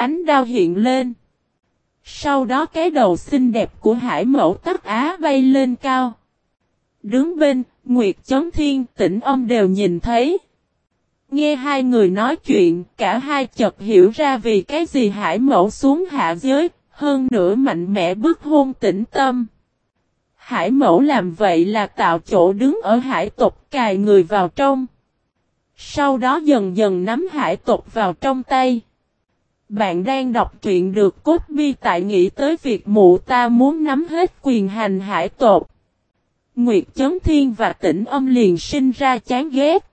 ánh đao hiện lên. Sau đó cái đầu xinh đẹp của hải mẫu tắc á bay lên cao. Đứng bên, Nguyệt Chấn Thiên tỉnh ông đều nhìn thấy. Nghe hai người nói chuyện, cả hai chợt hiểu ra vì cái gì hải mẫu xuống hạ giới, hơn nữa mạnh mẽ bức hôn tĩnh tâm. Hải mẫu làm vậy là tạo chỗ đứng ở hải tộc cài người vào trong. Sau đó dần dần nắm hải tộc vào trong tay. Bạn đang đọc truyện được cốt bi tại nghĩ tới việc mụ ta muốn nắm hết quyền hành hải tộc. Nguyệt Chấn Thiên và tỉnh âm liền sinh ra chán ghét.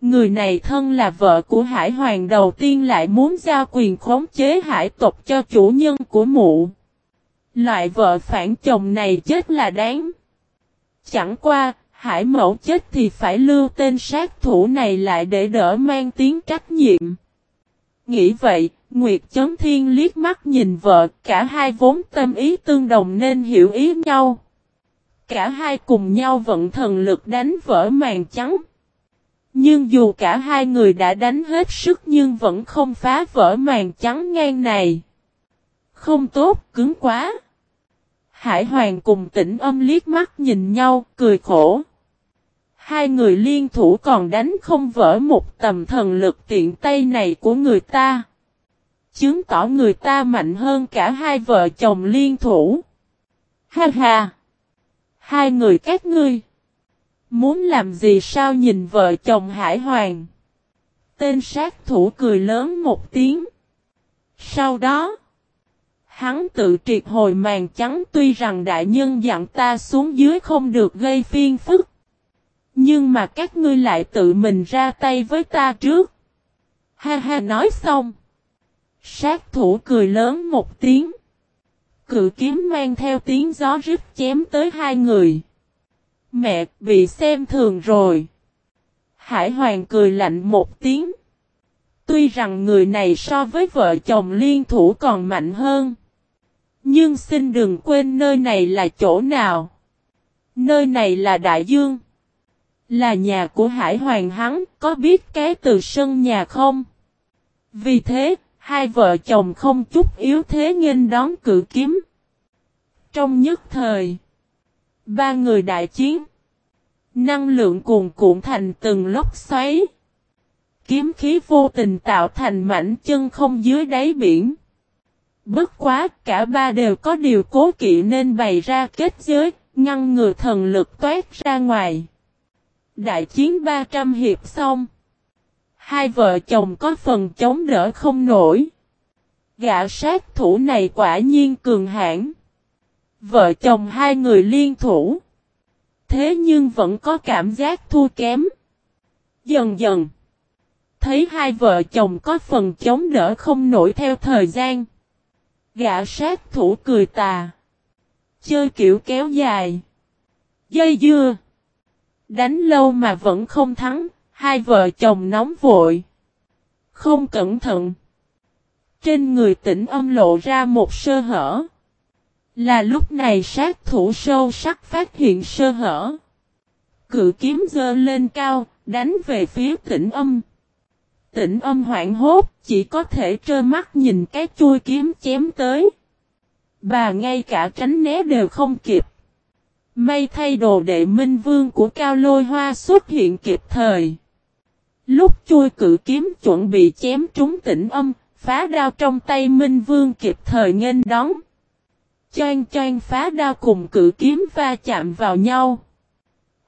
Người này thân là vợ của hải hoàng đầu tiên lại muốn giao quyền khống chế hải tộc cho chủ nhân của mụ. Loại vợ phản chồng này chết là đáng. Chẳng qua, hải mẫu chết thì phải lưu tên sát thủ này lại để đỡ mang tiếng trách nhiệm. Nghĩ vậy, Nguyệt Chấn Thiên liếc mắt nhìn vợ, cả hai vốn tâm ý tương đồng nên hiểu ý nhau. Cả hai cùng nhau vận thần lực đánh vỡ màn trắng. Nhưng dù cả hai người đã đánh hết sức nhưng vẫn không phá vỡ màn trắng ngang này. Không tốt, cứng quá. Hải Hoàng cùng tỉnh âm liếc mắt nhìn nhau, cười khổ. Hai người liên thủ còn đánh không vỡ một tầm thần lực tiện tay này của người ta. Chứng tỏ người ta mạnh hơn cả hai vợ chồng liên thủ. Ha ha! Hai người các ngươi. Muốn làm gì sao nhìn vợ chồng Hải Hoàng. Tên sát thủ cười lớn một tiếng. Sau đó. Hắn tự triệt hồi màn trắng tuy rằng đại nhân dặn ta xuống dưới không được gây phiên phức. Nhưng mà các ngươi lại tự mình ra tay với ta trước. Ha ha, nói xong. Sát thủ cười lớn một tiếng. Cự kiếm mang theo tiếng gió rít chém tới hai người. Mẹ, bị xem thường rồi. Hải Hoàng cười lạnh một tiếng. Tuy rằng người này so với vợ chồng liên thủ còn mạnh hơn. Nhưng xin đừng quên nơi này là chỗ nào. Nơi này là Đại Dương. Là nhà của Hải Hoàng hắn, có biết cái từ sân nhà không? Vì thế, hai vợ chồng không chút yếu thế nghênh đón cử kiếm. Trong nhất thời, ba người đại chiến. Năng lượng cuồn cuộn thành từng lốc xoáy. Kiếm khí vô tình tạo thành mảnh chân không dưới đáy biển. Bất quá cả ba đều có điều cố kỵ nên bày ra kết giới, ngăn ngừa thần lực toát ra ngoài. Đại chiến 300 hiệp xong. Hai vợ chồng có phần chống đỡ không nổi. Gã sát thủ này quả nhiên cường hãn. Vợ chồng hai người liên thủ. Thế nhưng vẫn có cảm giác thua kém. Dần dần. Thấy hai vợ chồng có phần chống đỡ không nổi theo thời gian. Gã sát thủ cười tà. Chơi kiểu kéo dài. Dây dưa. Đánh lâu mà vẫn không thắng. Hai vợ chồng nóng vội. Không cẩn thận. Trên người tỉnh âm lộ ra một sơ hở. Là lúc này sát thủ sâu sắc phát hiện sơ hở. Cự kiếm dơ lên cao, đánh về phía tỉnh âm. Tỉnh âm hoảng hốt, chỉ có thể trơ mắt nhìn cái chui kiếm chém tới. Bà ngay cả tránh né đều không kịp. May thay đồ đệ minh vương của cao lôi hoa xuất hiện kịp thời. Lúc chui cự kiếm chuẩn bị chém trúng tỉnh âm, phá đao trong tay minh vương kịp thời nghênh đón. Choan choan phá đao cùng cự kiếm va chạm vào nhau.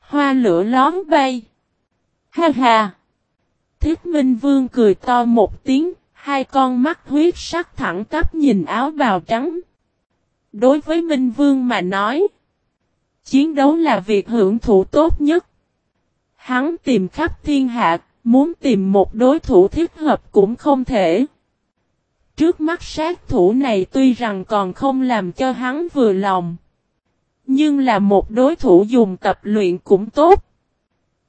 Hoa lửa lón bay. Ha ha. Thiết Minh Vương cười to một tiếng, hai con mắt huyết sắc thẳng tắp nhìn áo bào trắng. Đối với Minh Vương mà nói, chiến đấu là việc hưởng thụ tốt nhất. Hắn tìm khắp thiên hạ, muốn tìm một đối thủ thích hợp cũng không thể. Trước mắt sát thủ này tuy rằng còn không làm cho hắn vừa lòng. Nhưng là một đối thủ dùng tập luyện cũng tốt.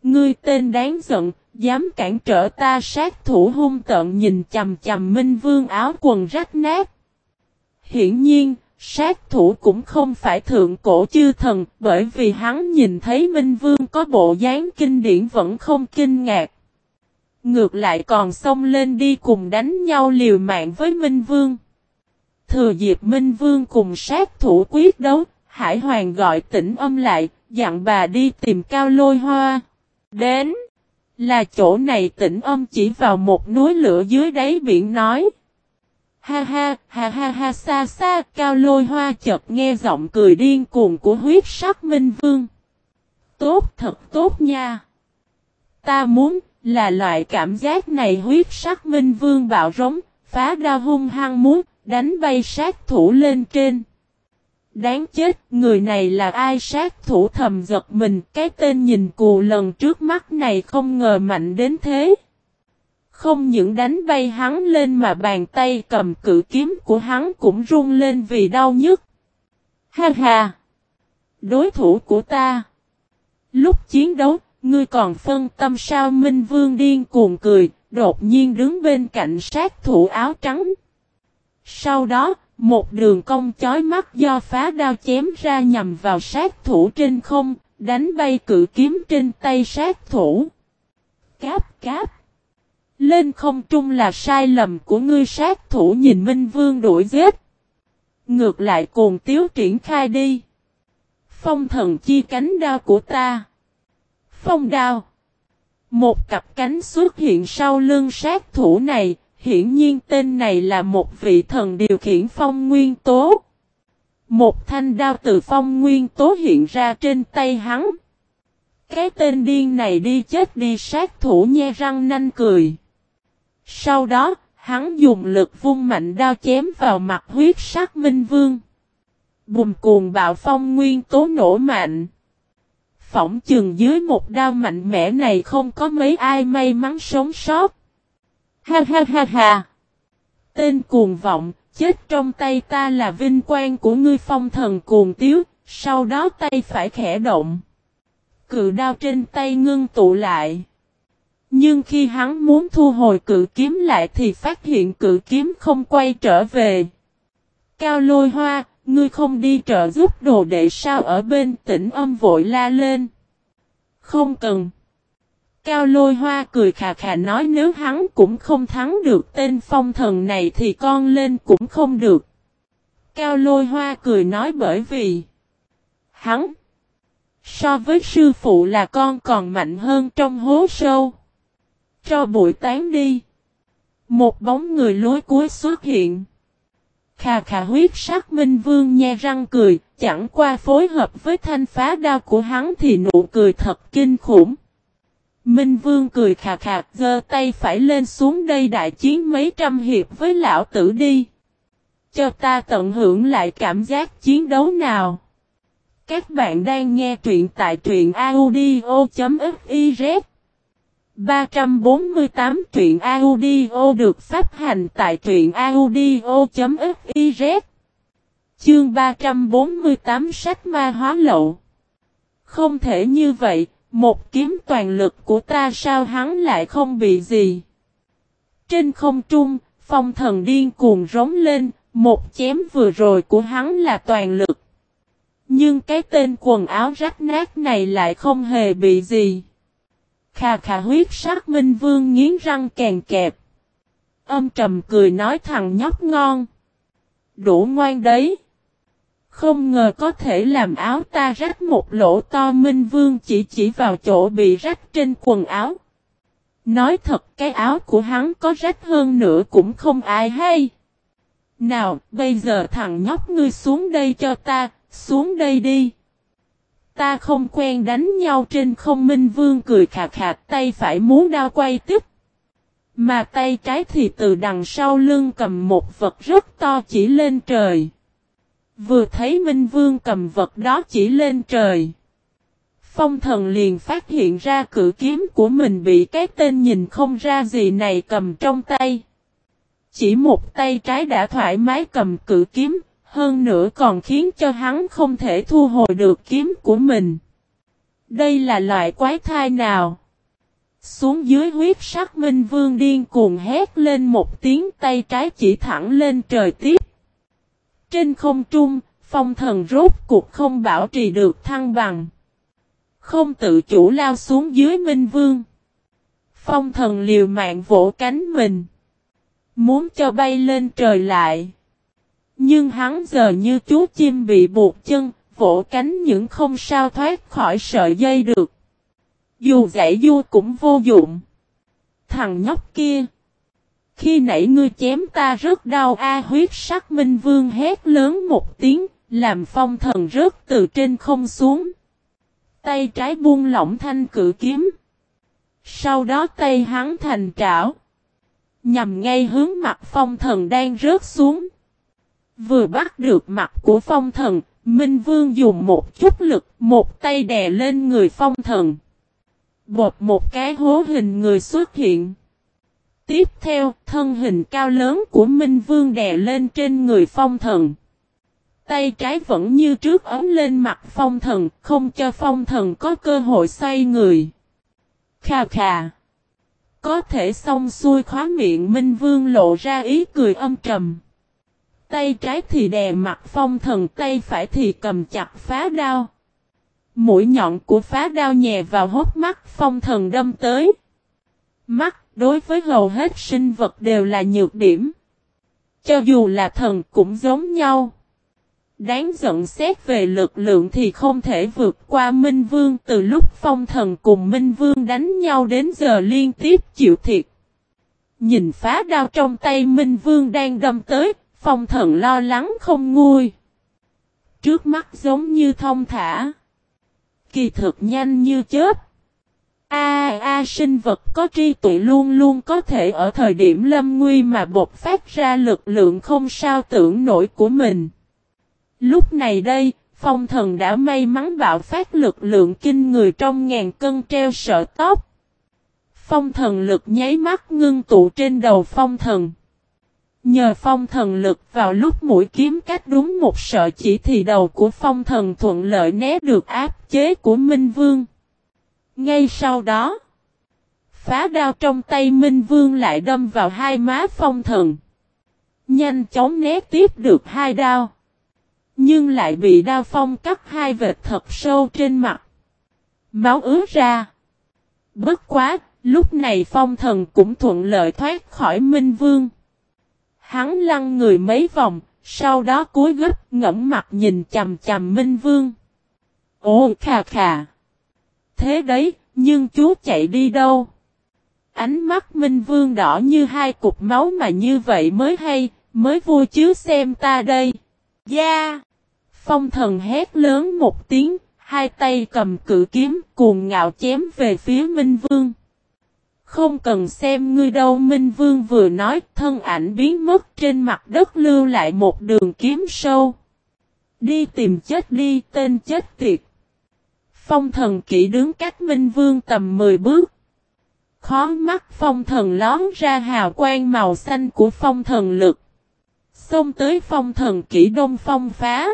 Ngươi tên đáng giận, dám cản trở ta sát thủ hung tợn nhìn chầm chầm Minh Vương áo quần rách nát. Hiển nhiên, sát thủ cũng không phải thượng cổ chư thần, bởi vì hắn nhìn thấy Minh Vương có bộ dáng kinh điển vẫn không kinh ngạc. Ngược lại còn xông lên đi cùng đánh nhau liều mạng với Minh Vương. Thừa dịp Minh Vương cùng sát thủ quyết đấu, Hải Hoàng gọi tỉnh âm lại, dặn bà đi tìm cao lôi hoa. Đến, là chỗ này tỉnh âm chỉ vào một núi lửa dưới đáy biển nói. Ha ha, ha ha ha xa xa, cao lôi hoa chợt nghe giọng cười điên cuồng của huyết sắc minh vương. Tốt thật tốt nha. Ta muốn, là loại cảm giác này huyết sắc minh vương bạo rống, phá đao hung hăng muốn, đánh bay sát thủ lên trên. Đáng chết, người này là ai sát thủ thầm giật mình, cái tên nhìn cù lần trước mắt này không ngờ mạnh đến thế. Không những đánh bay hắn lên mà bàn tay cầm cự kiếm của hắn cũng run lên vì đau nhức. Ha ha! Đối thủ của ta! Lúc chiến đấu, ngươi còn phân tâm sao Minh Vương điên cuồng cười, đột nhiên đứng bên cạnh sát thủ áo trắng. Sau đó, một đường cong chói mắt do phá đao chém ra nhằm vào sát thủ trên không, đánh bay cự kiếm trên tay sát thủ. Cáp cáp. Lên không trung là sai lầm của ngươi sát thủ nhìn Minh Vương đuổi giết. Ngược lại cùng tiếu triển khai đi. Phong thần chi cánh đao của ta. Phong đao. Một cặp cánh xuất hiện sau lưng sát thủ này, hiển nhiên tên này là một vị thần điều khiển phong nguyên tố. Một thanh đao từ phong nguyên tố hiện ra trên tay hắn. Cái tên điên này đi chết đi sát thủ nhe răng nanh cười. Sau đó, hắn dùng lực vung mạnh đao chém vào mặt huyết sắc minh vương. Bùm cuồng bạo phong nguyên tố nổ mạnh. Phỏng chừng dưới một đao mạnh mẽ này không có mấy ai may mắn sống sót. Ha ha ha ha. Tên cuồng vọng, chết trong tay ta là vinh quang của ngươi phong thần cuồng tiếu, sau đó tay phải khẽ động. Cự đao trên tay ngưng tụ lại. Nhưng khi hắn muốn thu hồi cự kiếm lại thì phát hiện cự kiếm không quay trở về. Cao lôi hoa, ngươi không đi trợ giúp đồ đệ sao ở bên tỉnh âm vội la lên. Không cần. Cao lôi hoa cười khà khà nói nếu hắn cũng không thắng được tên phong thần này thì con lên cũng không được. Cao lôi hoa cười nói bởi vì hắn so với sư phụ là con còn mạnh hơn trong hố sâu. Cho bụi tán đi. Một bóng người lối cuối xuất hiện. Khà khà huyết sắc minh vương nhe răng cười, chẳng qua phối hợp với thanh phá đao của hắn thì nụ cười thật kinh khủng. Minh Vương cười khà khà, giơ tay phải lên xuống đây đại chiến mấy trăm hiệp với lão tử đi. Cho ta tận hưởng lại cảm giác chiến đấu nào. Các bạn đang nghe truyện tại truyện audio.fif 348 truyện audio được phát hành tại truyện audio.fiz Chương 348 sách ma hóa lậu Không thể như vậy, một kiếm toàn lực của ta sao hắn lại không bị gì. Trên không trung, phong thần điên cuồng rống lên, một chém vừa rồi của hắn là toàn lực. Nhưng cái tên quần áo rách nát này lại không hề bị gì kha kha huyết sát minh vương nghiến răng kèn kẹp. Âm trầm cười nói thằng nhóc ngon. Đủ ngoan đấy. Không ngờ có thể làm áo ta rách một lỗ to Minh Vương chỉ chỉ vào chỗ bị rách trên quần áo. Nói thật cái áo của hắn có rách hơn nữa cũng không ai hay. Nào, bây giờ thằng nhóc ngươi xuống đây cho ta, xuống đây đi. Ta không quen đánh nhau trên không Minh Vương cười khạc khạc tay phải muốn đao quay tiếp. Mà tay trái thì từ đằng sau lưng cầm một vật rất to chỉ lên trời. Vừa thấy Minh Vương cầm vật đó chỉ lên trời. Phong thần liền phát hiện ra cử kiếm của mình bị cái tên nhìn không ra gì này cầm trong tay. Chỉ một tay trái đã thoải mái cầm cử kiếm, hơn nữa còn khiến cho hắn không thể thu hồi được kiếm của mình. Đây là loại quái thai nào? Xuống dưới huyết sắc minh vương điên cuồng hét lên một tiếng tay trái chỉ thẳng lên trời tiếp. Trên không trung, phong thần rốt cuộc không bảo trì được thăng bằng. Không tự chủ lao xuống dưới Minh Vương. Phong thần liều mạng vỗ cánh mình. Muốn cho bay lên trời lại. Nhưng hắn giờ như chú chim bị buộc chân, vỗ cánh những không sao thoát khỏi sợi dây được. Dù giải du cũng vô dụng. Thằng nhóc kia. Khi nãy ngươi chém ta rất đau a huyết sắc minh vương hét lớn một tiếng, làm phong thần rớt từ trên không xuống. Tay trái buông lỏng thanh cử kiếm. Sau đó tay hắn thành trảo. Nhằm ngay hướng mặt phong thần đang rớt xuống. Vừa bắt được mặt của phong thần, Minh Vương dùng một chút lực, một tay đè lên người phong thần. Bột một cái hố hình người xuất hiện. Tiếp theo, thân hình cao lớn của Minh Vương đè lên trên người phong thần. Tay trái vẫn như trước ấm lên mặt phong thần, không cho phong thần có cơ hội xoay người. Khà khà. Có thể xong xuôi khóa miệng Minh Vương lộ ra ý cười âm trầm. Tay trái thì đè mặt phong thần, tay phải thì cầm chặt phá đao. Mũi nhọn của phá đao nhẹ vào hốt mắt phong thần đâm tới. Mắt đối với hầu hết sinh vật đều là nhược điểm. Cho dù là thần cũng giống nhau. Đáng giận xét về lực lượng thì không thể vượt qua Minh Vương từ lúc phong thần cùng Minh Vương đánh nhau đến giờ liên tiếp chịu thiệt. Nhìn phá đao trong tay Minh Vương đang đâm tới, phong thần lo lắng không nguôi. Trước mắt giống như thông thả. Kỳ thực nhanh như chớp. A a sinh vật có tri tuệ luôn luôn có thể ở thời điểm lâm nguy mà bộc phát ra lực lượng không sao tưởng nổi của mình. Lúc này đây, phong thần đã may mắn bạo phát lực lượng kinh người trong ngàn cân treo sợ tóc. Phong thần lực nháy mắt ngưng tụ trên đầu phong thần. Nhờ phong thần lực vào lúc mũi kiếm cách đúng một sợ chỉ thì đầu của phong thần thuận lợi né được áp chế của Minh Vương. Ngay sau đó, phá đao trong tay Minh Vương lại đâm vào hai má phong thần. Nhanh chóng né tiếp được hai đao. Nhưng lại bị đao phong cắt hai vệt thật sâu trên mặt. Máu ứa ra. Bất quá, lúc này phong thần cũng thuận lợi thoát khỏi Minh Vương. Hắn lăn người mấy vòng, sau đó cúi gấp ngẫm mặt nhìn chầm chầm Minh Vương. Ồ khà khà. Thế đấy, nhưng chú chạy đi đâu? Ánh mắt Minh Vương đỏ như hai cục máu mà như vậy mới hay, mới vui chứ xem ta đây. Gia! Yeah. Phong thần hét lớn một tiếng, hai tay cầm cự kiếm cuồng ngạo chém về phía Minh Vương. Không cần xem ngươi đâu, Minh Vương vừa nói, thân ảnh biến mất trên mặt đất lưu lại một đường kiếm sâu. Đi tìm chết đi, tên chết tiệt. Phong thần kỹ đứng cách Minh Vương tầm 10 bước. Khó mắt phong thần lón ra hào quang màu xanh của phong thần lực. Xông tới phong thần kỹ đông phong phá.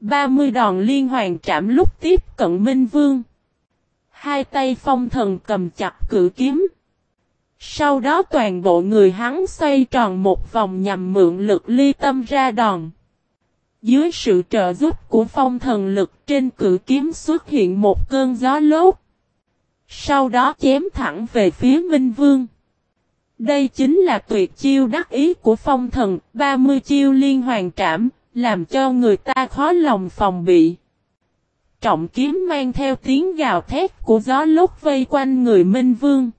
30 đòn liên hoàn trảm lúc tiếp cận Minh Vương. Hai tay phong thần cầm chặt cử kiếm. Sau đó toàn bộ người hắn xoay tròn một vòng nhằm mượn lực ly tâm ra đòn. Dưới sự trợ giúp của phong thần lực trên cử kiếm xuất hiện một cơn gió lốt. Sau đó chém thẳng về phía Minh Vương. Đây chính là tuyệt chiêu đắc ý của phong thần, 30 chiêu liên hoàn trảm, làm cho người ta khó lòng phòng bị. Trọng kiếm mang theo tiếng gào thét của gió lốt vây quanh người Minh Vương.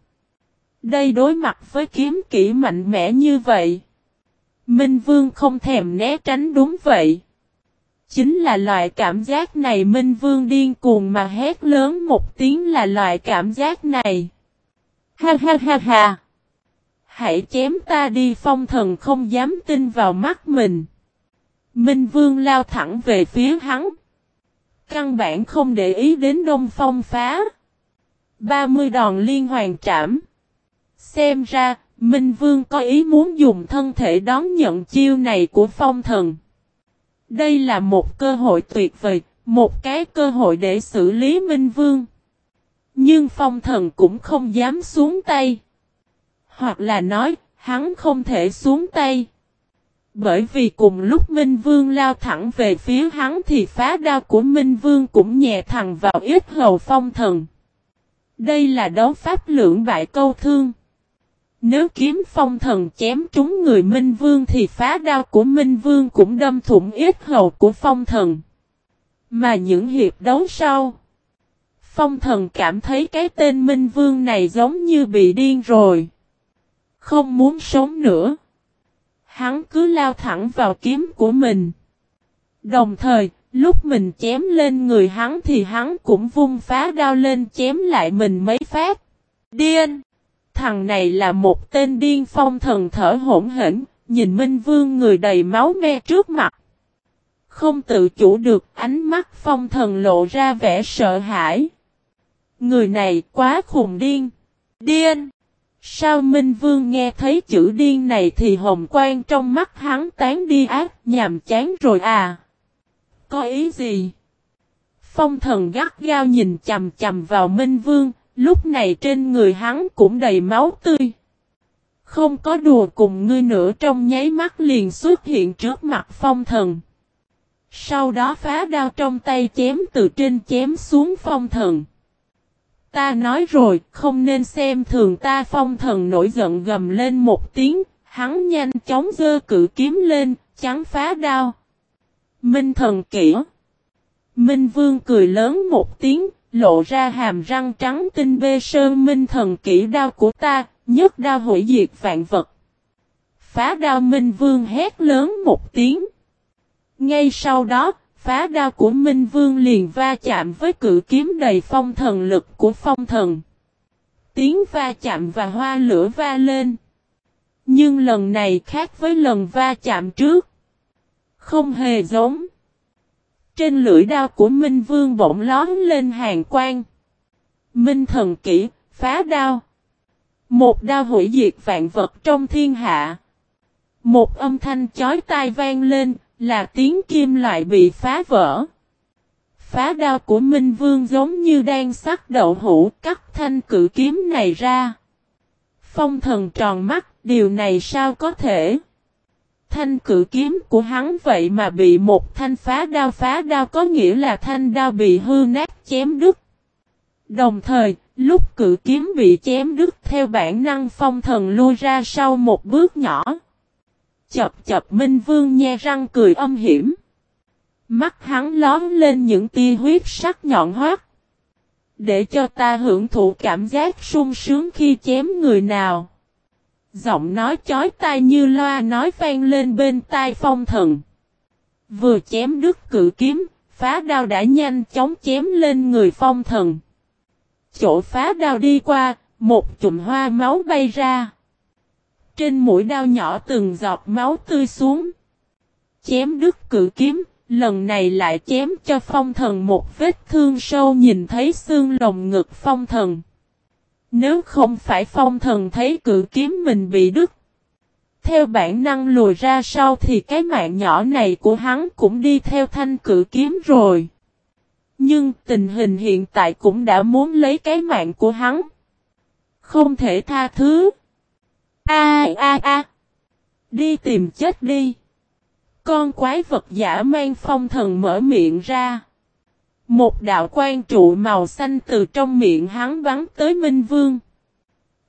Đây đối mặt với kiếm kỹ mạnh mẽ như vậy. Minh Vương không thèm né tránh đúng vậy. Chính là loại cảm giác này Minh Vương điên cuồng mà hét lớn một tiếng là loại cảm giác này. Ha ha ha ha. Hãy chém ta đi, phong thần không dám tin vào mắt mình. Minh Vương lao thẳng về phía hắn. Căn bản không để ý đến đông phong phá. 30 đòn liên hoàn trảm. Xem ra, Minh Vương có ý muốn dùng thân thể đón nhận chiêu này của phong thần. Đây là một cơ hội tuyệt vời, một cái cơ hội để xử lý Minh Vương. Nhưng phong thần cũng không dám xuống tay. Hoặc là nói, hắn không thể xuống tay. Bởi vì cùng lúc Minh Vương lao thẳng về phía hắn thì phá đao của Minh Vương cũng nhẹ thẳng vào ít hầu phong thần. Đây là đấu pháp lưỡng bại câu thương. Nếu kiếm phong thần chém trúng người Minh Vương thì phá đao của Minh Vương cũng đâm thủng ít hầu của phong thần. Mà những hiệp đấu sau, phong thần cảm thấy cái tên Minh Vương này giống như bị điên rồi. Không muốn sống nữa. Hắn cứ lao thẳng vào kiếm của mình. Đồng thời, lúc mình chém lên người hắn thì hắn cũng vung phá đao lên chém lại mình mấy phát. Điên! Thằng này là một tên điên phong thần thở hỗn hển, nhìn Minh Vương người đầy máu me trước mặt. Không tự chủ được ánh mắt phong thần lộ ra vẻ sợ hãi. Người này quá khùng điên. Điên! Sao Minh Vương nghe thấy chữ điên này thì hồng quang trong mắt hắn tán đi ác nhàm chán rồi à? Có ý gì? Phong thần gắt gao nhìn chầm chầm vào Minh Vương, lúc này trên người hắn cũng đầy máu tươi. Không có đùa cùng ngươi nữa trong nháy mắt liền xuất hiện trước mặt phong thần. Sau đó phá đao trong tay chém từ trên chém xuống phong thần. Ta nói rồi, không nên xem thường ta phong thần nổi giận gầm lên một tiếng, hắn nhanh chóng dơ cự kiếm lên, chắn phá đao. Minh thần kỹ. Minh vương cười lớn một tiếng, lộ ra hàm răng trắng tinh bê sơn minh thần kỹ đao của ta, nhất đao hủy diệt vạn vật. Phá đao minh vương hét lớn một tiếng. Ngay sau đó, phá đao của Minh Vương liền va chạm với cự kiếm đầy phong thần lực của phong thần. Tiếng va chạm và hoa lửa va lên. Nhưng lần này khác với lần va chạm trước. Không hề giống. Trên lưỡi đao của Minh Vương bỗng lón lên hàng quang. Minh thần kỹ, phá đao. Một đao hủy diệt vạn vật trong thiên hạ. Một âm thanh chói tai vang lên, là tiếng kim loại bị phá vỡ. Phá đao của Minh Vương giống như đang sắc đậu hũ cắt thanh cử kiếm này ra. Phong thần tròn mắt, điều này sao có thể? Thanh cử kiếm của hắn vậy mà bị một thanh phá đao phá đao có nghĩa là thanh đao bị hư nát chém đứt. Đồng thời, lúc cử kiếm bị chém đứt theo bản năng phong thần lui ra sau một bước nhỏ chập chập Minh Vương nhe răng cười âm hiểm. Mắt hắn lón lên những tia huyết sắc nhọn hoắt. Để cho ta hưởng thụ cảm giác sung sướng khi chém người nào. Giọng nói chói tai như loa nói vang lên bên tai phong thần. Vừa chém đứt cự kiếm, phá đao đã nhanh chóng chém lên người phong thần. Chỗ phá đao đi qua, một chùm hoa máu bay ra. Trên mũi đao nhỏ từng giọt máu tươi xuống. Chém đứt cự kiếm, lần này lại chém cho phong thần một vết thương sâu nhìn thấy xương lồng ngực phong thần. Nếu không phải phong thần thấy cự kiếm mình bị đứt. Theo bản năng lùi ra sau thì cái mạng nhỏ này của hắn cũng đi theo thanh cự kiếm rồi. Nhưng tình hình hiện tại cũng đã muốn lấy cái mạng của hắn. Không thể tha thứ. A a a. Đi tìm chết đi. Con quái vật giả mang phong thần mở miệng ra. Một đạo quan trụ màu xanh từ trong miệng hắn bắn tới Minh Vương.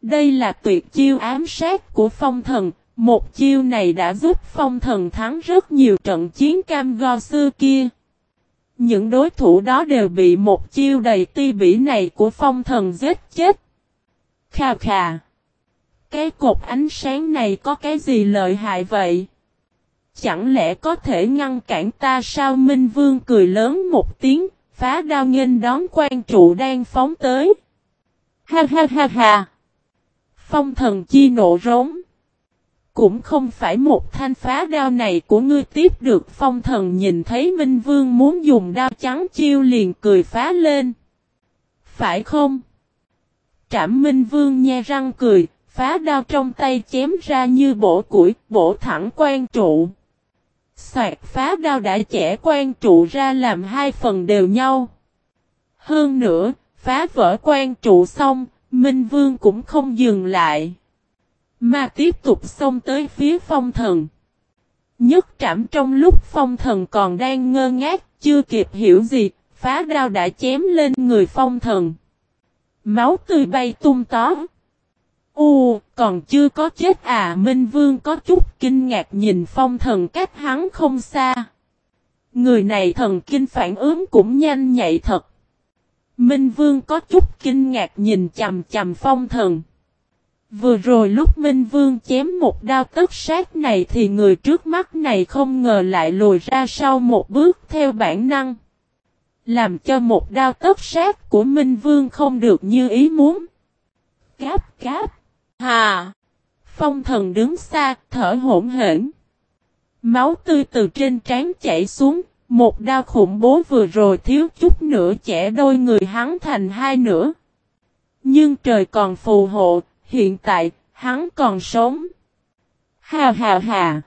Đây là tuyệt chiêu ám sát của phong thần. Một chiêu này đã giúp phong thần thắng rất nhiều trận chiến cam go xưa kia. Những đối thủ đó đều bị một chiêu đầy ti bỉ này của phong thần giết chết. Khà khà. Cái cột ánh sáng này có cái gì lợi hại vậy? Chẳng lẽ có thể ngăn cản ta sao Minh Vương cười lớn một tiếng, phá đao nghênh đón quan trụ đang phóng tới. Ha ha ha ha! Phong thần chi nộ rống. Cũng không phải một thanh phá đao này của ngươi tiếp được phong thần nhìn thấy Minh Vương muốn dùng đao trắng chiêu liền cười phá lên. Phải không? Trảm Minh Vương nhe răng cười, Phá đao trong tay chém ra như bổ củi, bổ thẳng quan trụ. Xoạt phá đao đã chẻ quan trụ ra làm hai phần đều nhau. Hơn nữa, phá vỡ quan trụ xong, Minh Vương cũng không dừng lại. Mà tiếp tục xông tới phía phong thần. Nhất trảm trong lúc phong thần còn đang ngơ ngác, chưa kịp hiểu gì, phá đao đã chém lên người phong thần. Máu tươi bay tung tó. U, còn chưa có chết à Minh Vương có chút kinh ngạc nhìn phong thần cách hắn không xa. Người này thần kinh phản ứng cũng nhanh nhạy thật. Minh Vương có chút kinh ngạc nhìn chầm chầm phong thần. Vừa rồi lúc Minh Vương chém một đao tất sát này thì người trước mắt này không ngờ lại lùi ra sau một bước theo bản năng. Làm cho một đao tất sát của Minh Vương không được như ý muốn. Cáp cáp. Hà. Phong thần đứng xa, thở hổn hển. Máu tươi từ trên trán chảy xuống, một đao khủng bố vừa rồi thiếu chút nữa chẻ đôi người hắn thành hai nửa. Nhưng trời còn phù hộ, hiện tại, hắn còn sống. Hà hà hà.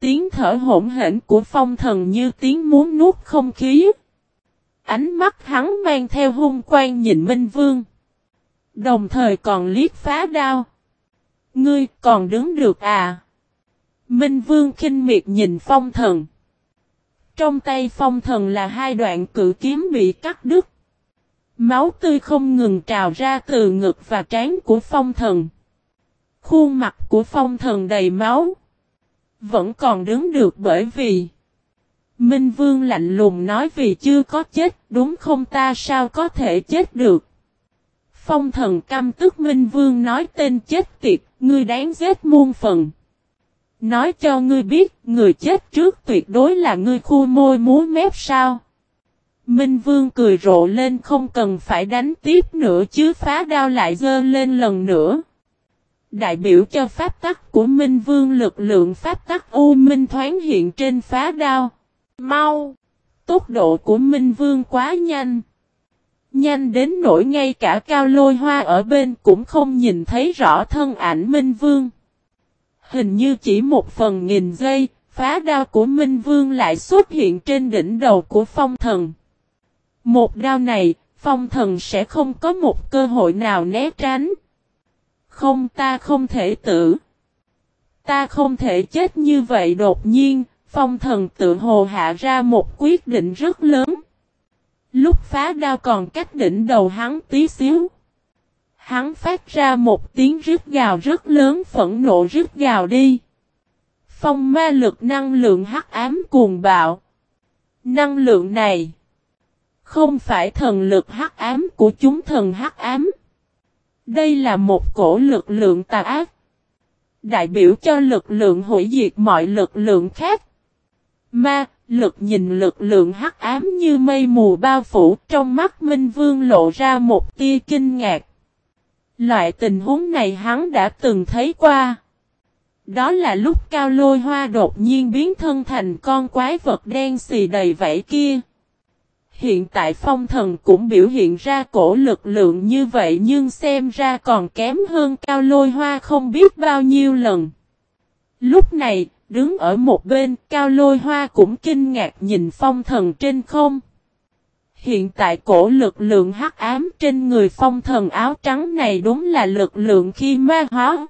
Tiếng thở hỗn hển của phong thần như tiếng muốn nuốt không khí. Ánh mắt hắn mang theo hung quan nhìn Minh Vương. Đồng thời còn liếc phá đao. Ngươi còn đứng được à? Minh Vương khinh miệt nhìn phong thần. Trong tay phong thần là hai đoạn cự kiếm bị cắt đứt. Máu tươi không ngừng trào ra từ ngực và trán của phong thần. Khuôn mặt của phong thần đầy máu. Vẫn còn đứng được bởi vì Minh Vương lạnh lùng nói vì chưa có chết, đúng không ta, sao có thể chết được. Phong thần căm tức Minh Vương nói tên chết tiệt, ngươi đáng giết muôn phần. Nói cho ngươi biết, người chết trước tuyệt đối là ngươi khu môi múa mép sao. Minh Vương cười rộ lên không cần phải đánh tiếp nữa chứ phá đao lại dơ lên lần nữa. Đại biểu cho pháp tắc của Minh Vương lực lượng pháp tắc U Minh thoáng hiện trên phá đao. Mau! Tốc độ của Minh Vương quá nhanh. Nhanh đến nỗi ngay cả cao lôi hoa ở bên cũng không nhìn thấy rõ thân ảnh Minh Vương. Hình như chỉ một phần nghìn giây, phá đao của Minh Vương lại xuất hiện trên đỉnh đầu của phong thần. Một đao này, phong thần sẽ không có một cơ hội nào né tránh. Không ta không thể tử. Ta không thể chết như vậy đột nhiên, phong thần tự hồ hạ ra một quyết định rất lớn. Lúc phá đao còn cách đỉnh đầu hắn tí xíu. Hắn phát ra một tiếng rít gào rất lớn phẫn nộ rít gào đi. Phong ma lực năng lượng hắc ám cuồng bạo. Năng lượng này không phải thần lực hắc ám của chúng thần hắc ám. Đây là một cổ lực lượng tà ác. Đại biểu cho lực lượng hủy diệt mọi lực lượng khác. Ma, lực nhìn lực lượng hắc ám như mây mù bao phủ trong mắt Minh Vương lộ ra một tia kinh ngạc. Loại tình huống này hắn đã từng thấy qua. Đó là lúc cao lôi hoa đột nhiên biến thân thành con quái vật đen xì đầy vảy kia. Hiện tại phong thần cũng biểu hiện ra cổ lực lượng như vậy nhưng xem ra còn kém hơn cao lôi hoa không biết bao nhiêu lần. Lúc này, đứng ở một bên, cao lôi hoa cũng kinh ngạc nhìn phong thần trên không. Hiện tại cổ lực lượng hắc ám trên người phong thần áo trắng này đúng là lực lượng khi ma hóa.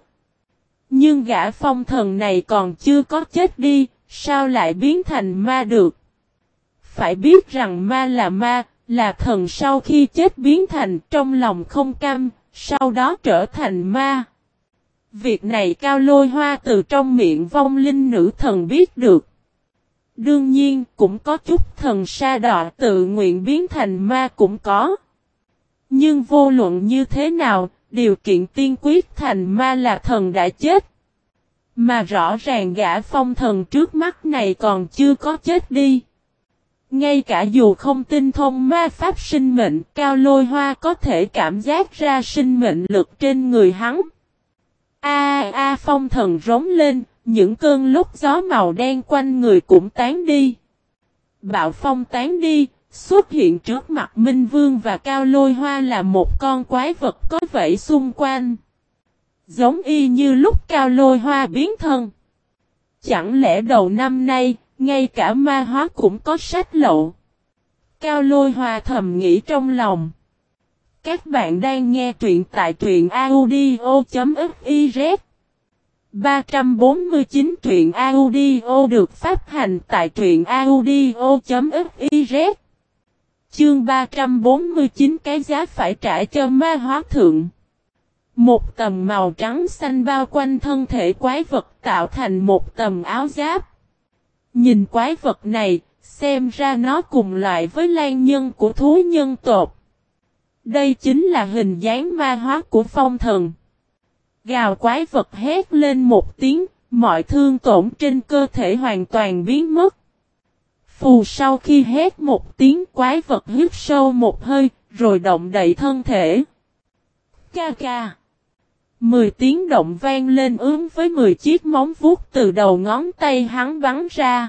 Nhưng gã phong thần này còn chưa có chết đi, sao lại biến thành ma được? Phải biết rằng ma là ma, là thần sau khi chết biến thành trong lòng không cam, sau đó trở thành ma. Việc này cao lôi hoa từ trong miệng vong linh nữ thần biết được. Đương nhiên cũng có chút thần sa đọa tự nguyện biến thành ma cũng có. Nhưng vô luận như thế nào, điều kiện tiên quyết thành ma là thần đã chết. Mà rõ ràng gã phong thần trước mắt này còn chưa có chết đi. Ngay cả dù không tinh thông ma pháp sinh mệnh, cao lôi hoa có thể cảm giác ra sinh mệnh lực trên người hắn. A a phong thần rống lên, những cơn lúc gió màu đen quanh người cũng tán đi. Bạo phong tán đi, xuất hiện trước mặt Minh Vương và Cao Lôi Hoa là một con quái vật có vẫy xung quanh. Giống y như lúc Cao Lôi Hoa biến thân. Chẳng lẽ đầu năm nay, ngay cả ma hóa cũng có sách lậu. Cao Lôi Hoa thầm nghĩ trong lòng. Các bạn đang nghe truyện tại truyện audio.fiz 349 truyện audio được phát hành tại truyện audio.fiz Chương 349 cái giá phải trả cho ma hóa thượng. Một tầm màu trắng xanh bao quanh thân thể quái vật tạo thành một tầm áo giáp. Nhìn quái vật này, xem ra nó cùng loại với lan nhân của thú nhân tộc. Đây chính là hình dáng ma hóa của phong thần. Gào quái vật hét lên một tiếng, mọi thương tổn trên cơ thể hoàn toàn biến mất. Phù sau khi hét một tiếng quái vật hít sâu một hơi, rồi động đậy thân thể. Ca ca. Mười tiếng động vang lên ướm với mười chiếc móng vuốt từ đầu ngón tay hắn bắn ra.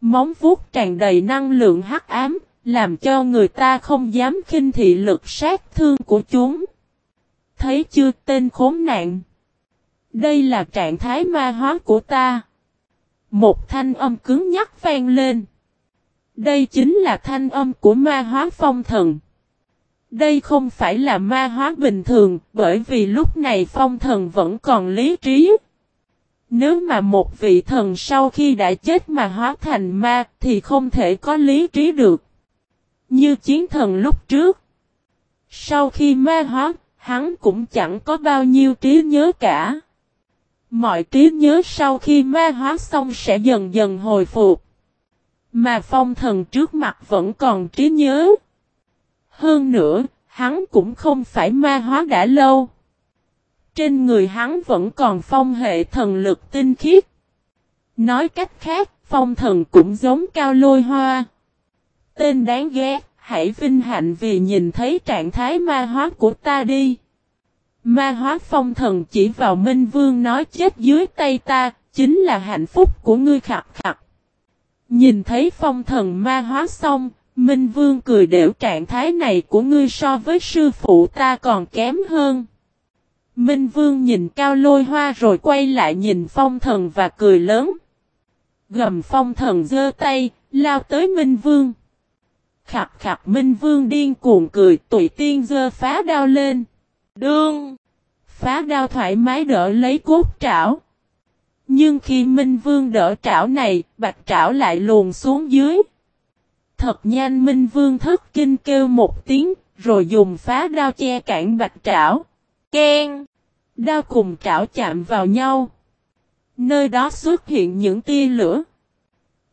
Móng vuốt tràn đầy năng lượng hắc ám, làm cho người ta không dám khinh thị lực sát thương của chúng. Thấy chưa tên khốn nạn? Đây là trạng thái ma hóa của ta. Một thanh âm cứng nhắc vang lên. Đây chính là thanh âm của ma hóa phong thần. Đây không phải là ma hóa bình thường, bởi vì lúc này phong thần vẫn còn lý trí. Nếu mà một vị thần sau khi đã chết mà hóa thành ma thì không thể có lý trí được. Như chiến thần lúc trước. Sau khi ma hóa, hắn cũng chẳng có bao nhiêu trí nhớ cả. Mọi trí nhớ sau khi ma hóa xong sẽ dần dần hồi phục. Mà phong thần trước mặt vẫn còn trí nhớ. Hơn nữa, hắn cũng không phải ma hóa đã lâu. Trên người hắn vẫn còn phong hệ thần lực tinh khiết. Nói cách khác, phong thần cũng giống cao lôi hoa. Tên đáng ghét, hãy vinh hạnh vì nhìn thấy trạng thái ma hóa của ta đi. Ma hóa phong thần chỉ vào Minh Vương nói chết dưới tay ta, chính là hạnh phúc của ngươi khặt khặt. Nhìn thấy phong thần ma hóa xong, Minh Vương cười đểu trạng thái này của ngươi so với sư phụ ta còn kém hơn. Minh Vương nhìn cao lôi hoa rồi quay lại nhìn phong thần và cười lớn. Gầm phong thần giơ tay, lao tới Minh Vương khạc khạc Minh Vương điên cuồng cười tùy tiên dơ phá đao lên. Đương! Phá đao thoải mái đỡ lấy cốt trảo. Nhưng khi Minh Vương đỡ trảo này, bạch trảo lại luồn xuống dưới. Thật nhanh Minh Vương thất kinh kêu một tiếng, rồi dùng phá đao che cản bạch trảo. Ken! Đao cùng trảo chạm vào nhau. Nơi đó xuất hiện những tia lửa.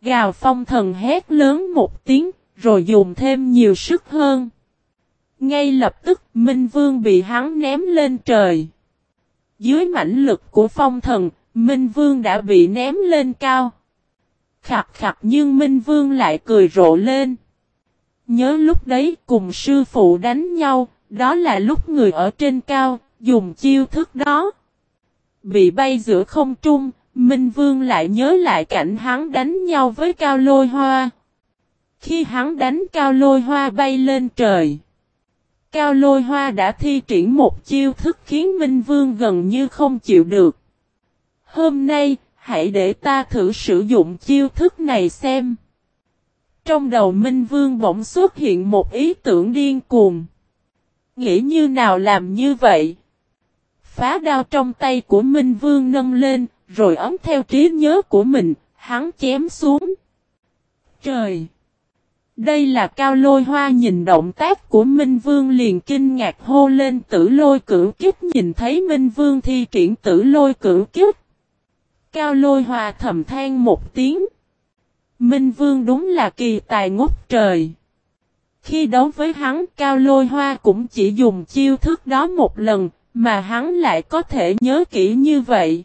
Gào phong thần hét lớn một tiếng, rồi dùng thêm nhiều sức hơn. Ngay lập tức Minh Vương bị hắn ném lên trời. Dưới mãnh lực của phong thần, Minh Vương đã bị ném lên cao. Khặt khặt nhưng Minh Vương lại cười rộ lên. Nhớ lúc đấy cùng sư phụ đánh nhau, đó là lúc người ở trên cao, dùng chiêu thức đó. Bị bay giữa không trung, Minh Vương lại nhớ lại cảnh hắn đánh nhau với Cao Lôi Hoa. Khi hắn đánh Cao Lôi Hoa bay lên trời. Cao Lôi Hoa đã thi triển một chiêu thức khiến Minh Vương gần như không chịu được. Hôm nay, hãy để ta thử sử dụng chiêu thức này xem. Trong đầu Minh Vương bỗng xuất hiện một ý tưởng điên cuồng. Nghĩ như nào làm như vậy? Phá đao trong tay của Minh Vương nâng lên, rồi ấm theo trí nhớ của mình, hắn chém xuống. Trời! Đây là cao lôi hoa nhìn động tác của Minh Vương liền kinh ngạc hô lên tử lôi cửu kiếp nhìn thấy Minh Vương thi triển tử lôi cửu kiếp. Cao lôi hoa thầm than một tiếng. Minh Vương đúng là kỳ tài ngút trời. Khi đấu với hắn Cao lôi hoa cũng chỉ dùng chiêu thức đó một lần, mà hắn lại có thể nhớ kỹ như vậy.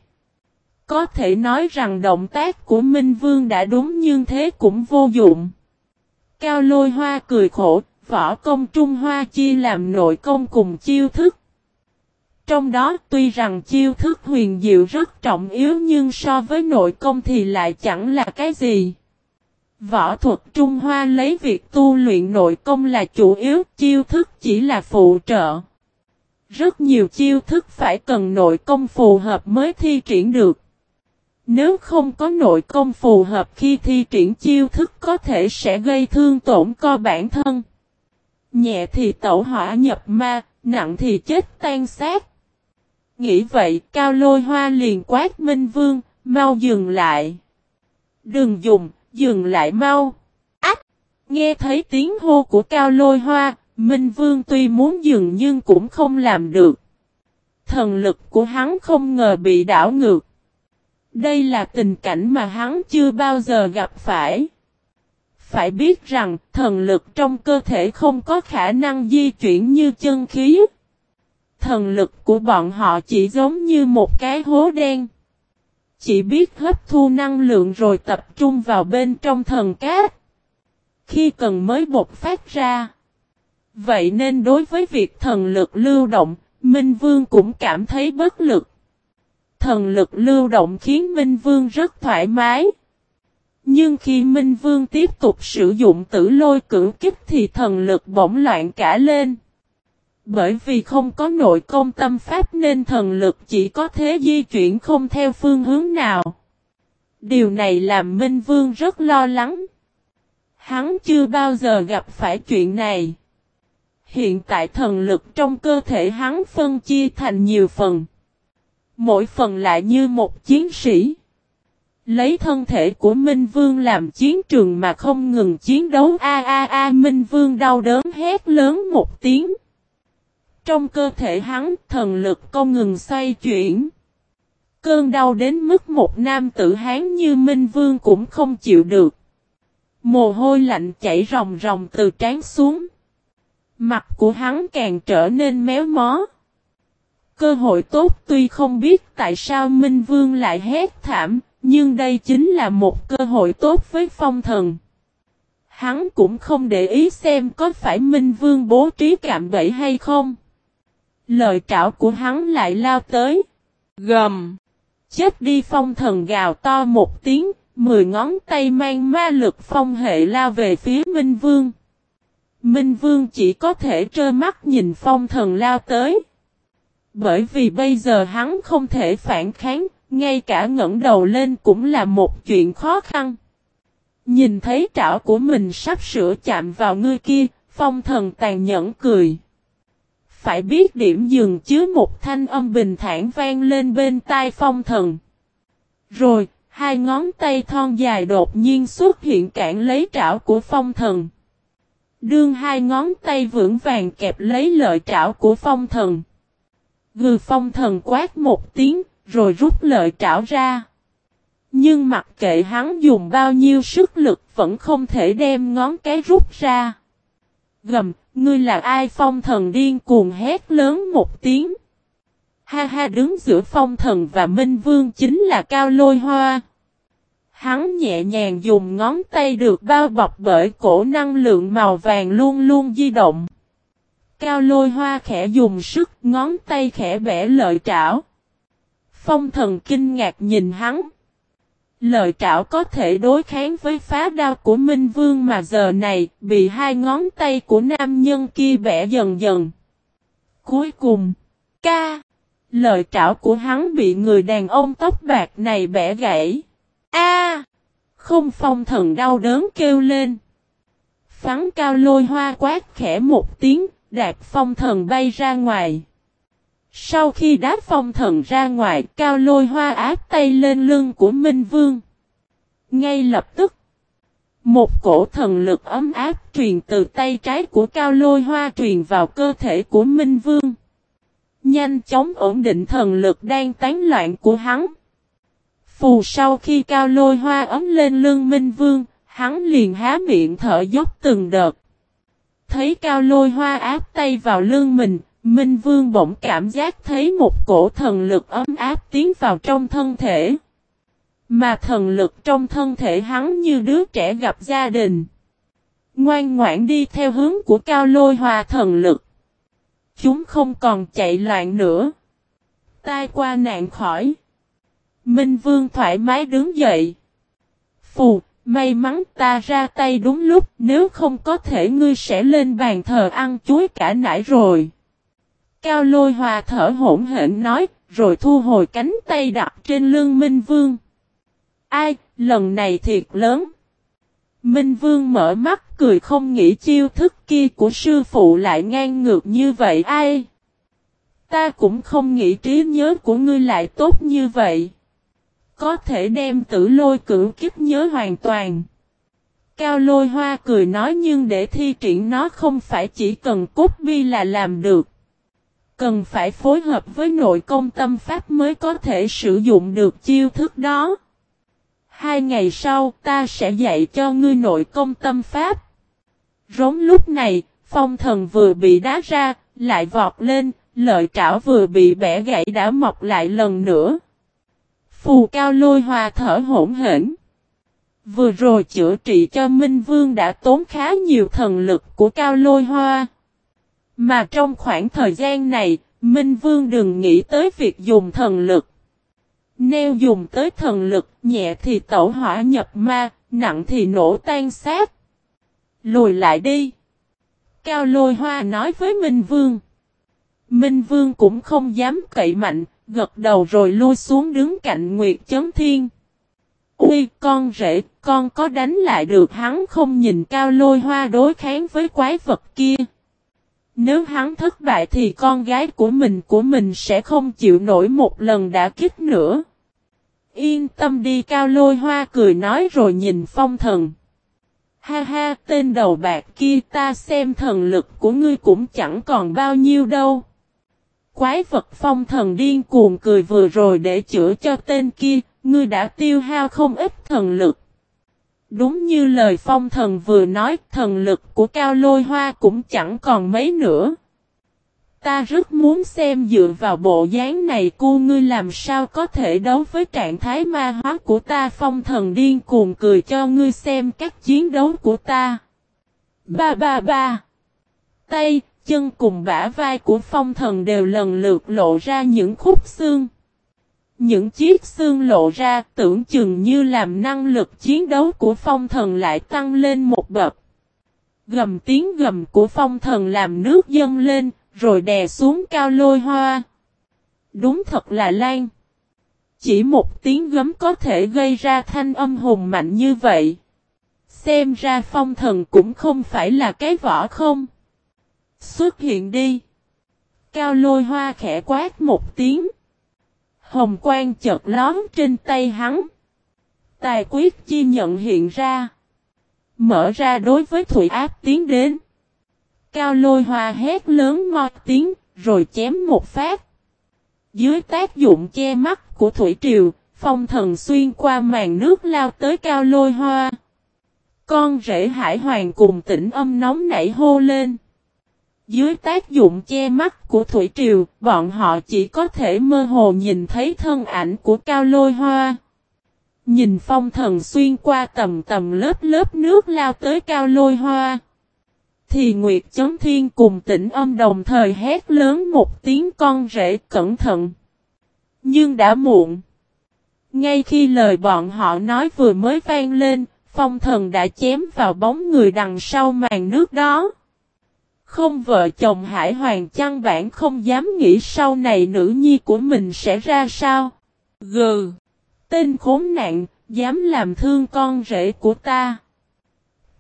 Có thể nói rằng động tác của Minh Vương đã đúng nhưng thế cũng vô dụng. Cao lôi hoa cười khổ, võ công Trung Hoa chia làm nội công cùng chiêu thức. Trong đó tuy rằng chiêu thức huyền diệu rất trọng yếu nhưng so với nội công thì lại chẳng là cái gì. Võ thuật Trung Hoa lấy việc tu luyện nội công là chủ yếu, chiêu thức chỉ là phụ trợ. Rất nhiều chiêu thức phải cần nội công phù hợp mới thi triển được. Nếu không có nội công phù hợp khi thi triển chiêu thức có thể sẽ gây thương tổn co bản thân. Nhẹ thì tẩu hỏa nhập ma, nặng thì chết tan xác. Nghĩ vậy cao lôi hoa liền quát Minh Vương, mau dừng lại. Đừng dùng, dừng lại mau. Ách! Nghe thấy tiếng hô của cao lôi hoa, Minh Vương tuy muốn dừng nhưng cũng không làm được. Thần lực của hắn không ngờ bị đảo ngược. Đây là tình cảnh mà hắn chưa bao giờ gặp phải. Phải biết rằng thần lực trong cơ thể không có khả năng di chuyển như chân khí. Thần lực của bọn họ chỉ giống như một cái hố đen. Chỉ biết hấp thu năng lượng rồi tập trung vào bên trong thần cát. Khi cần mới bột phát ra. Vậy nên đối với việc thần lực lưu động, Minh Vương cũng cảm thấy bất lực. Thần lực lưu động khiến Minh Vương rất thoải mái. Nhưng khi Minh Vương tiếp tục sử dụng tử lôi cưỡng kích thì thần lực bỗng loạn cả lên. Bởi vì không có nội công tâm pháp nên thần lực chỉ có thế di chuyển không theo phương hướng nào. Điều này làm Minh Vương rất lo lắng. Hắn chưa bao giờ gặp phải chuyện này. Hiện tại thần lực trong cơ thể hắn phân chia thành nhiều phần. Mỗi phần lại như một chiến sĩ. Lấy thân thể của Minh Vương làm chiến trường mà không ngừng chiến đấu a a a, Minh Vương đau đớn hét lớn một tiếng. Trong cơ thể hắn, thần lực không ngừng xoay chuyển. Cơn đau đến mức một nam tử hán như Minh Vương cũng không chịu được. Mồ hôi lạnh chảy ròng ròng từ trán xuống. Mặt của hắn càng trở nên méo mó. Cơ hội tốt tuy không biết tại sao Minh Vương lại hét thảm, nhưng đây chính là một cơ hội tốt với phong thần. Hắn cũng không để ý xem có phải Minh Vương bố trí cạm bẫy hay không. Lời trảo của hắn lại lao tới. Gầm. Chết đi phong thần gào to một tiếng, mười ngón tay mang ma lực phong hệ lao về phía Minh Vương. Minh Vương chỉ có thể trơ mắt nhìn phong thần lao tới. Bởi vì bây giờ hắn không thể phản kháng, ngay cả ngẩng đầu lên cũng là một chuyện khó khăn. Nhìn thấy trảo của mình sắp sửa chạm vào ngươi kia, phong thần tàn nhẫn cười. Phải biết điểm dừng chứa một thanh âm bình thản vang lên bên tai phong thần. Rồi, hai ngón tay thon dài đột nhiên xuất hiện cản lấy trảo của phong thần. Đương hai ngón tay vững vàng kẹp lấy lợi trảo của phong thần. Gừ phong thần quát một tiếng, rồi rút lợi trảo ra. Nhưng mặc kệ hắn dùng bao nhiêu sức lực vẫn không thể đem ngón cái rút ra. Gầm, ngươi là ai phong thần điên cuồng hét lớn một tiếng. Ha ha đứng giữa phong thần và minh vương chính là cao lôi hoa. Hắn nhẹ nhàng dùng ngón tay được bao bọc bởi cổ năng lượng màu vàng luôn luôn di động. Cao lôi hoa khẽ dùng sức ngón tay khẽ bẻ lợi trảo. Phong thần kinh ngạc nhìn hắn. Lợi trảo có thể đối kháng với phá đao của Minh Vương mà giờ này bị hai ngón tay của nam nhân kia bẻ dần dần. Cuối cùng, ca, lợi trảo của hắn bị người đàn ông tóc bạc này bẻ gãy. A! không phong thần đau đớn kêu lên. Phắn cao lôi hoa quát khẽ một tiếng, đạp phong thần bay ra ngoài. Sau khi đá phong thần ra ngoài, cao lôi hoa áp tay lên lưng của Minh Vương. Ngay lập tức, một cổ thần lực ấm áp truyền từ tay trái của cao lôi hoa truyền vào cơ thể của Minh Vương. Nhanh chóng ổn định thần lực đang tán loạn của hắn. Phù sau khi cao lôi hoa ấm lên lưng Minh Vương, hắn liền há miệng thở dốc từng đợt. Thấy cao lôi hoa áp tay vào lưng mình, Minh Vương bỗng cảm giác thấy một cổ thần lực ấm áp tiến vào trong thân thể. Mà thần lực trong thân thể hắn như đứa trẻ gặp gia đình. Ngoan ngoãn đi theo hướng của cao lôi hoa thần lực. Chúng không còn chạy loạn nữa. Tai qua nạn khỏi. Minh Vương thoải mái đứng dậy. Phù, may mắn ta ra tay đúng lúc, nếu không có thể ngươi sẽ lên bàn thờ ăn chuối cả nải rồi. Cao lôi hòa thở hỗn hển nói, rồi thu hồi cánh tay đặt trên lưng Minh Vương. Ai, lần này thiệt lớn. Minh Vương mở mắt cười không nghĩ chiêu thức kia của sư phụ lại ngang ngược như vậy ai. Ta cũng không nghĩ trí nhớ của ngươi lại tốt như vậy. Có thể đem tử lôi cửu kiếp nhớ hoàn toàn. Cao lôi hoa cười nói nhưng để thi triển nó không phải chỉ cần cốt bi là làm được. Cần phải phối hợp với nội công tâm pháp mới có thể sử dụng được chiêu thức đó. Hai ngày sau ta sẽ dạy cho ngươi nội công tâm pháp. Rống lúc này, phong thần vừa bị đá ra, lại vọt lên, lợi trảo vừa bị bẻ gãy đã mọc lại lần nữa. Phù cao lôi hòa thở hỗn hển. Vừa rồi chữa trị cho Minh Vương đã tốn khá nhiều thần lực của cao lôi hoa. Mà trong khoảng thời gian này, Minh Vương đừng nghĩ tới việc dùng thần lực. Nêu dùng tới thần lực, nhẹ thì tẩu hỏa nhập ma, nặng thì nổ tan xác. Lùi lại đi. Cao lôi hoa nói với Minh Vương. Minh Vương cũng không dám cậy mạnh, gật đầu rồi lui xuống đứng cạnh Nguyệt Chấn Thiên. Uy con rể, con có đánh lại được hắn không nhìn cao lôi hoa đối kháng với quái vật kia. Nếu hắn thất bại thì con gái của mình của mình sẽ không chịu nổi một lần đã kích nữa. Yên tâm đi cao lôi hoa cười nói rồi nhìn phong thần. Ha ha tên đầu bạc kia ta xem thần lực của ngươi cũng chẳng còn bao nhiêu đâu. Quái vật phong thần điên cuồng cười vừa rồi để chữa cho tên kia, ngươi đã tiêu hao không ít thần lực. Đúng như lời phong thần vừa nói, thần lực của cao lôi hoa cũng chẳng còn mấy nữa. Ta rất muốn xem dựa vào bộ dáng này cô ngươi làm sao có thể đấu với trạng thái ma hóa của ta phong thần điên cuồng cười cho ngươi xem các chiến đấu của ta. Ba ba ba. Tay, chân cùng bả vai của phong thần đều lần lượt lộ ra những khúc xương. Những chiếc xương lộ ra tưởng chừng như làm năng lực chiến đấu của phong thần lại tăng lên một bậc. Gầm tiếng gầm của phong thần làm nước dâng lên, rồi đè xuống cao lôi hoa. Đúng thật là lan. Chỉ một tiếng gấm có thể gây ra thanh âm hùng mạnh như vậy. Xem ra phong thần cũng không phải là cái vỏ không. Xuất hiện đi. Cao lôi hoa khẽ quát một tiếng. Hồng quang chợt lón trên tay hắn. Tài quyết chi nhận hiện ra. Mở ra đối với Thủy Áp tiến đến. Cao lôi hoa hét lớn ngọt tiếng, rồi chém một phát. Dưới tác dụng che mắt của Thủy Triều, phong thần xuyên qua màn nước lao tới cao lôi hoa. Con rể hải hoàng cùng tỉnh âm nóng nảy hô lên. Dưới tác dụng che mắt của Thủy Triều, bọn họ chỉ có thể mơ hồ nhìn thấy thân ảnh của cao lôi hoa. Nhìn phong thần xuyên qua tầm tầm lớp lớp nước lao tới cao lôi hoa. Thì Nguyệt Chấn Thiên cùng tỉnh âm đồng thời hét lớn một tiếng con rể cẩn thận. Nhưng đã muộn. Ngay khi lời bọn họ nói vừa mới vang lên, phong thần đã chém vào bóng người đằng sau màn nước đó. Không vợ chồng Hải Hoàng chăng bản không dám nghĩ sau này nữ nhi của mình sẽ ra sao. Gừ. Tên khốn nạn, dám làm thương con rể của ta.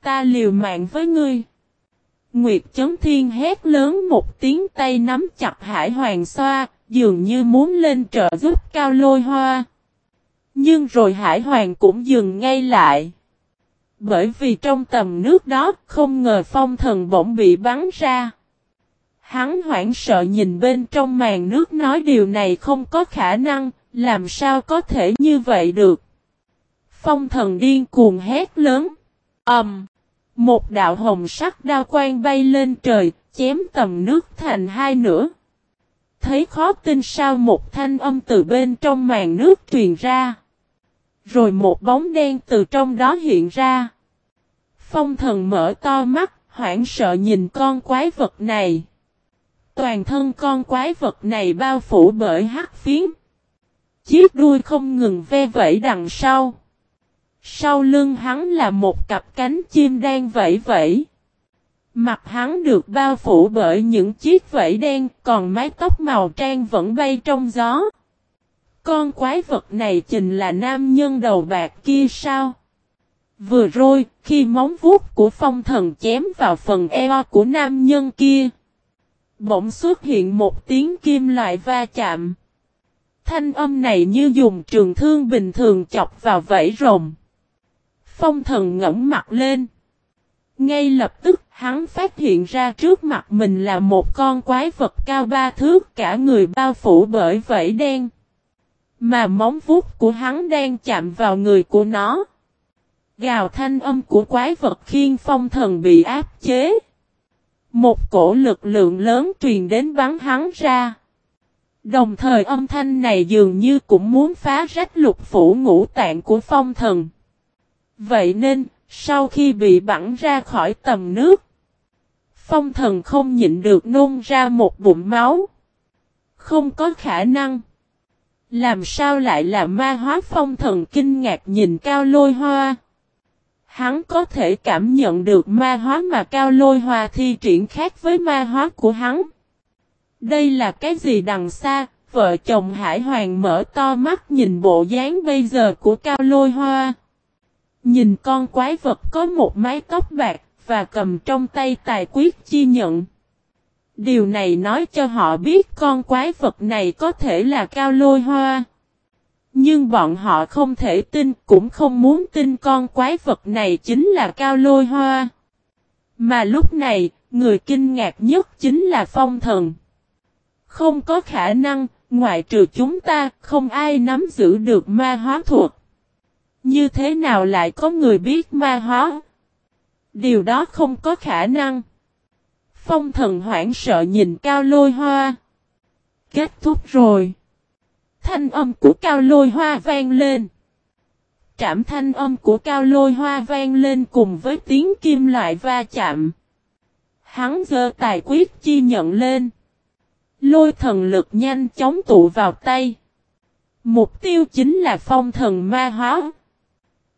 Ta liều mạng với ngươi. Nguyệt Chấn Thiên hét lớn một tiếng tay nắm chặt Hải Hoàng xoa, dường như muốn lên trợ giúp cao lôi hoa. Nhưng rồi Hải Hoàng cũng dừng ngay lại. Bởi vì trong tầm nước đó không ngờ phong thần bỗng bị bắn ra. Hắn hoảng sợ nhìn bên trong màn nước nói điều này không có khả năng, làm sao có thể như vậy được. Phong thần điên cuồng hét lớn. ầm, um, Một đạo hồng sắc đao quang bay lên trời, chém tầm nước thành hai nửa. Thấy khó tin sao một thanh âm từ bên trong màn nước truyền ra. Rồi một bóng đen từ trong đó hiện ra. Phong thần mở to mắt, hoảng sợ nhìn con quái vật này. Toàn thân con quái vật này bao phủ bởi hắc phiến. Chiếc đuôi không ngừng ve vẫy đằng sau. Sau lưng hắn là một cặp cánh chim đang vẫy vẫy. Mặt hắn được bao phủ bởi những chiếc vẫy đen, còn mái tóc màu trang vẫn bay trong gió. Con quái vật này trình là nam nhân đầu bạc kia sao? Vừa rồi, khi móng vuốt của phong thần chém vào phần eo của nam nhân kia, bỗng xuất hiện một tiếng kim loại va chạm. Thanh âm này như dùng trường thương bình thường chọc vào vẫy rồng. Phong thần ngẫm mặt lên. Ngay lập tức hắn phát hiện ra trước mặt mình là một con quái vật cao ba thước cả người bao phủ bởi vẫy đen. Mà móng vuốt của hắn đang chạm vào người của nó. Gào thanh âm của quái vật khiên phong thần bị áp chế. Một cổ lực lượng lớn truyền đến bắn hắn ra. Đồng thời âm thanh này dường như cũng muốn phá rách lục phủ ngũ tạng của phong thần. Vậy nên, sau khi bị bắn ra khỏi tầm nước, phong thần không nhịn được nôn ra một bụng máu. Không có khả năng. Làm sao lại là ma hóa phong thần kinh ngạc nhìn cao lôi hoa. Hắn có thể cảm nhận được ma hóa mà cao lôi hoa thi triển khác với ma hóa của hắn. Đây là cái gì đằng xa, vợ chồng Hải Hoàng mở to mắt nhìn bộ dáng bây giờ của cao lôi hoa. Nhìn con quái vật có một mái tóc bạc và cầm trong tay tài quyết chi nhận. Điều này nói cho họ biết con quái vật này có thể là cao lôi hoa. Nhưng bọn họ không thể tin cũng không muốn tin con quái vật này chính là cao lôi hoa. Mà lúc này, người kinh ngạc nhất chính là phong thần. Không có khả năng, ngoại trừ chúng ta, không ai nắm giữ được ma hóa thuật. Như thế nào lại có người biết ma hóa? Điều đó không có khả năng. Phong thần hoảng sợ nhìn cao lôi hoa. Kết thúc rồi. Thanh âm của cao lôi hoa vang lên. Trạm thanh âm của cao lôi hoa vang lên cùng với tiếng kim loại va chạm. Hắn giơ tài quyết chi nhận lên. Lôi thần lực nhanh chóng tụ vào tay. Mục tiêu chính là phong thần ma hóa.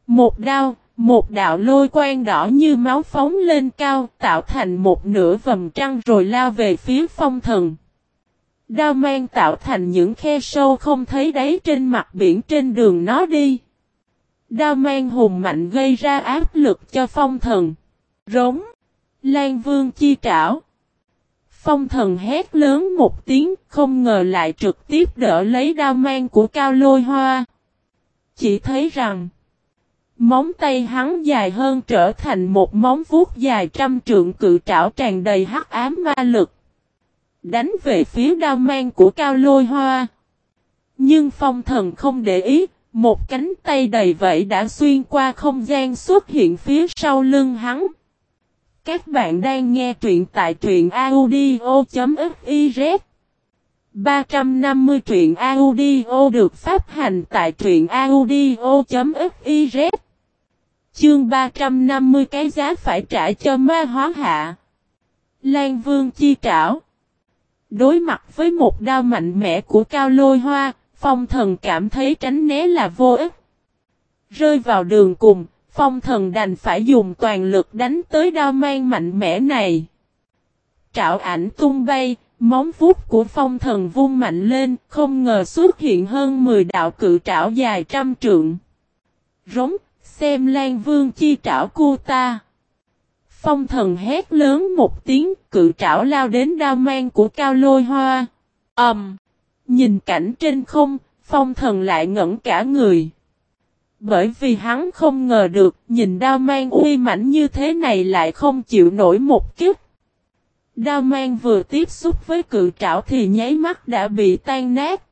Một đao, một đạo lôi quang đỏ như máu phóng lên cao, tạo thành một nửa vầm trăng rồi lao về phía phong thần. Đao mang tạo thành những khe sâu không thấy đáy trên mặt biển trên đường nó đi. Đao mang hùng mạnh gây ra áp lực cho phong thần. Rống. Lan vương chi trảo. Phong thần hét lớn một tiếng, không ngờ lại trực tiếp đỡ lấy đao mang của cao lôi hoa. Chỉ thấy rằng. Móng tay hắn dài hơn trở thành một móng vuốt dài trăm trượng cự trảo tràn đầy hắc ám ma lực đánh về phía đao mang của cao lôi hoa. Nhưng phong thần không để ý, một cánh tay đầy vẫy đã xuyên qua không gian xuất hiện phía sau lưng hắn. Các bạn đang nghe truyện tại truyện audio.fiz 350 truyện audio được phát hành tại truyện audio.fiz Chương 350 cái giá phải trả cho ma hóa hạ. Lan Vương chi trảo Đối mặt với một đao mạnh mẽ của cao lôi hoa, phong thần cảm thấy tránh né là vô ích. Rơi vào đường cùng, phong thần đành phải dùng toàn lực đánh tới đao mang mạnh mẽ này. trảo ảnh tung bay, móng vuốt của phong thần vung mạnh lên, không ngờ xuất hiện hơn 10 đạo cự trảo dài trăm trượng. Rống, xem Lan Vương chi trảo cô ta. Phong thần hét lớn một tiếng, cự trảo lao đến đao mang của cao lôi hoa. Ẩm! Um, nhìn cảnh trên không, phong thần lại ngẩn cả người. Bởi vì hắn không ngờ được, nhìn đao mang uy mãnh như thế này lại không chịu nổi một kiếp. Đao mang vừa tiếp xúc với cự trảo thì nháy mắt đã bị tan nát.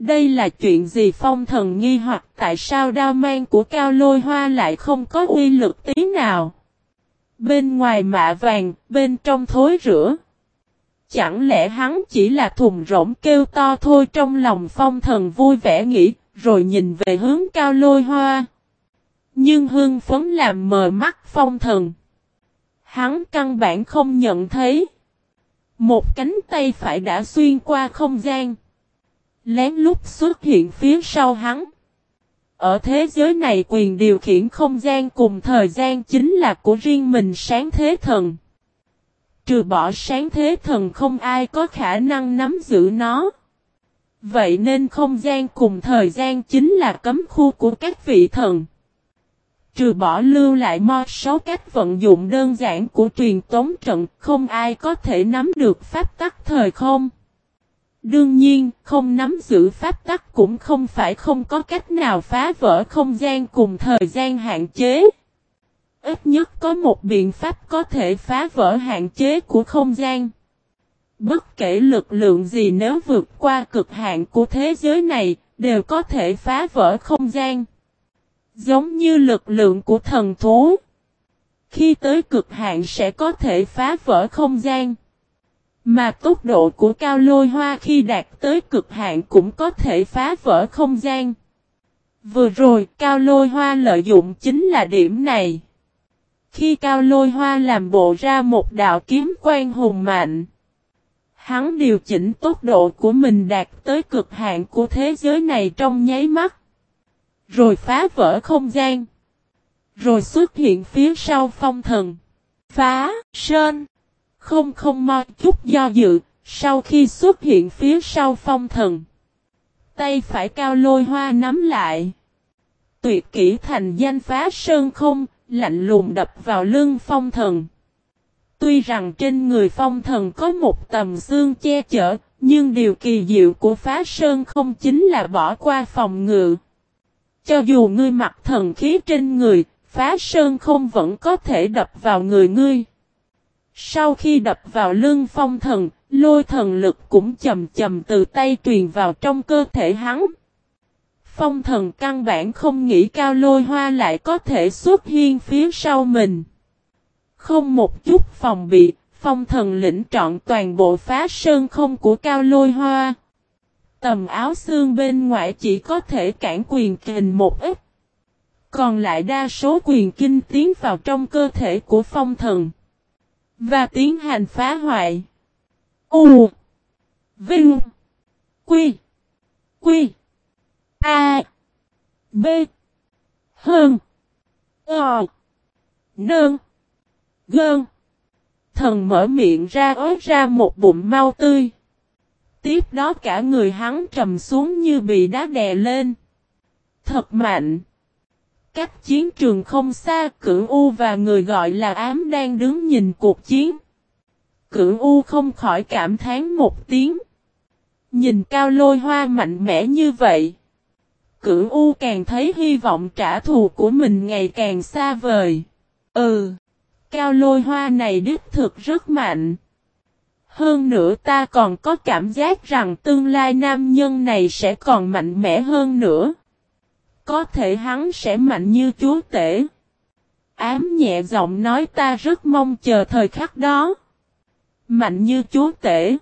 Đây là chuyện gì phong thần nghi hoặc tại sao đao mang của cao lôi hoa lại không có uy lực tí nào. Bên ngoài mạ vàng, bên trong thối rửa. Chẳng lẽ hắn chỉ là thùng rỗng kêu to thôi trong lòng phong thần vui vẻ nghĩ, rồi nhìn về hướng cao lôi hoa. Nhưng hương phấn làm mờ mắt phong thần. Hắn căn bản không nhận thấy. Một cánh tay phải đã xuyên qua không gian. Lén lút xuất hiện phía sau hắn. Ở thế giới này quyền điều khiển không gian cùng thời gian chính là của riêng mình sáng thế thần. Trừ bỏ sáng thế thần không ai có khả năng nắm giữ nó. Vậy nên không gian cùng thời gian chính là cấm khu của các vị thần. Trừ bỏ lưu lại mo sáu cách vận dụng đơn giản của truyền tống trận, không ai có thể nắm được pháp tắc thời không. Đương nhiên, không nắm giữ pháp tắc cũng không phải không có cách nào phá vỡ không gian cùng thời gian hạn chế. Ít nhất có một biện pháp có thể phá vỡ hạn chế của không gian. Bất kể lực lượng gì nếu vượt qua cực hạn của thế giới này, đều có thể phá vỡ không gian. Giống như lực lượng của thần thú. Khi tới cực hạn sẽ có thể phá vỡ không gian. Mà tốc độ của cao lôi hoa khi đạt tới cực hạn cũng có thể phá vỡ không gian. Vừa rồi cao lôi hoa lợi dụng chính là điểm này. Khi cao lôi hoa làm bộ ra một đạo kiếm quan hùng mạnh. Hắn điều chỉnh tốc độ của mình đạt tới cực hạn của thế giới này trong nháy mắt. Rồi phá vỡ không gian. Rồi xuất hiện phía sau phong thần. Phá, sơn. Không không mo chút do dự, sau khi xuất hiện phía sau phong thần. Tay phải cao lôi hoa nắm lại. Tuyệt kỹ thành danh phá sơn không, lạnh lùng đập vào lưng phong thần. Tuy rằng trên người phong thần có một tầm xương che chở, nhưng điều kỳ diệu của phá sơn không chính là bỏ qua phòng ngự. Cho dù ngươi mặc thần khí trên người, phá sơn không vẫn có thể đập vào người ngươi. Sau khi đập vào lưng phong thần, lôi thần lực cũng chầm chầm từ tay truyền vào trong cơ thể hắn. Phong thần căn bản không nghĩ cao lôi hoa lại có thể xuất hiện phía sau mình. Không một chút phòng bị, phong thần lĩnh trọn toàn bộ phá sơn không của cao lôi hoa. Tầm áo xương bên ngoài chỉ có thể cản quyền kình một ít. Còn lại đa số quyền kinh tiến vào trong cơ thể của phong thần. Và tiến hành phá hoại. U. Vinh. Quy. Quy. A. B. Hơn. O. Nơn. Gơn. Thần mở miệng ra ớt ra một bụng mau tươi. Tiếp đó cả người hắn trầm xuống như bị đá đè lên. Thật mạnh. Cách chiến trường không xa, cửu U và người gọi là ám đang đứng nhìn cuộc chiến. Cửu U không khỏi cảm thán một tiếng. Nhìn cao lôi hoa mạnh mẽ như vậy. Cửu U càng thấy hy vọng trả thù của mình ngày càng xa vời. Ừ, cao lôi hoa này đích thực rất mạnh. Hơn nữa ta còn có cảm giác rằng tương lai nam nhân này sẽ còn mạnh mẽ hơn nữa. Có thể hắn sẽ mạnh như chúa tể. Ám nhẹ giọng nói ta rất mong chờ thời khắc đó. Mạnh như chúa tể.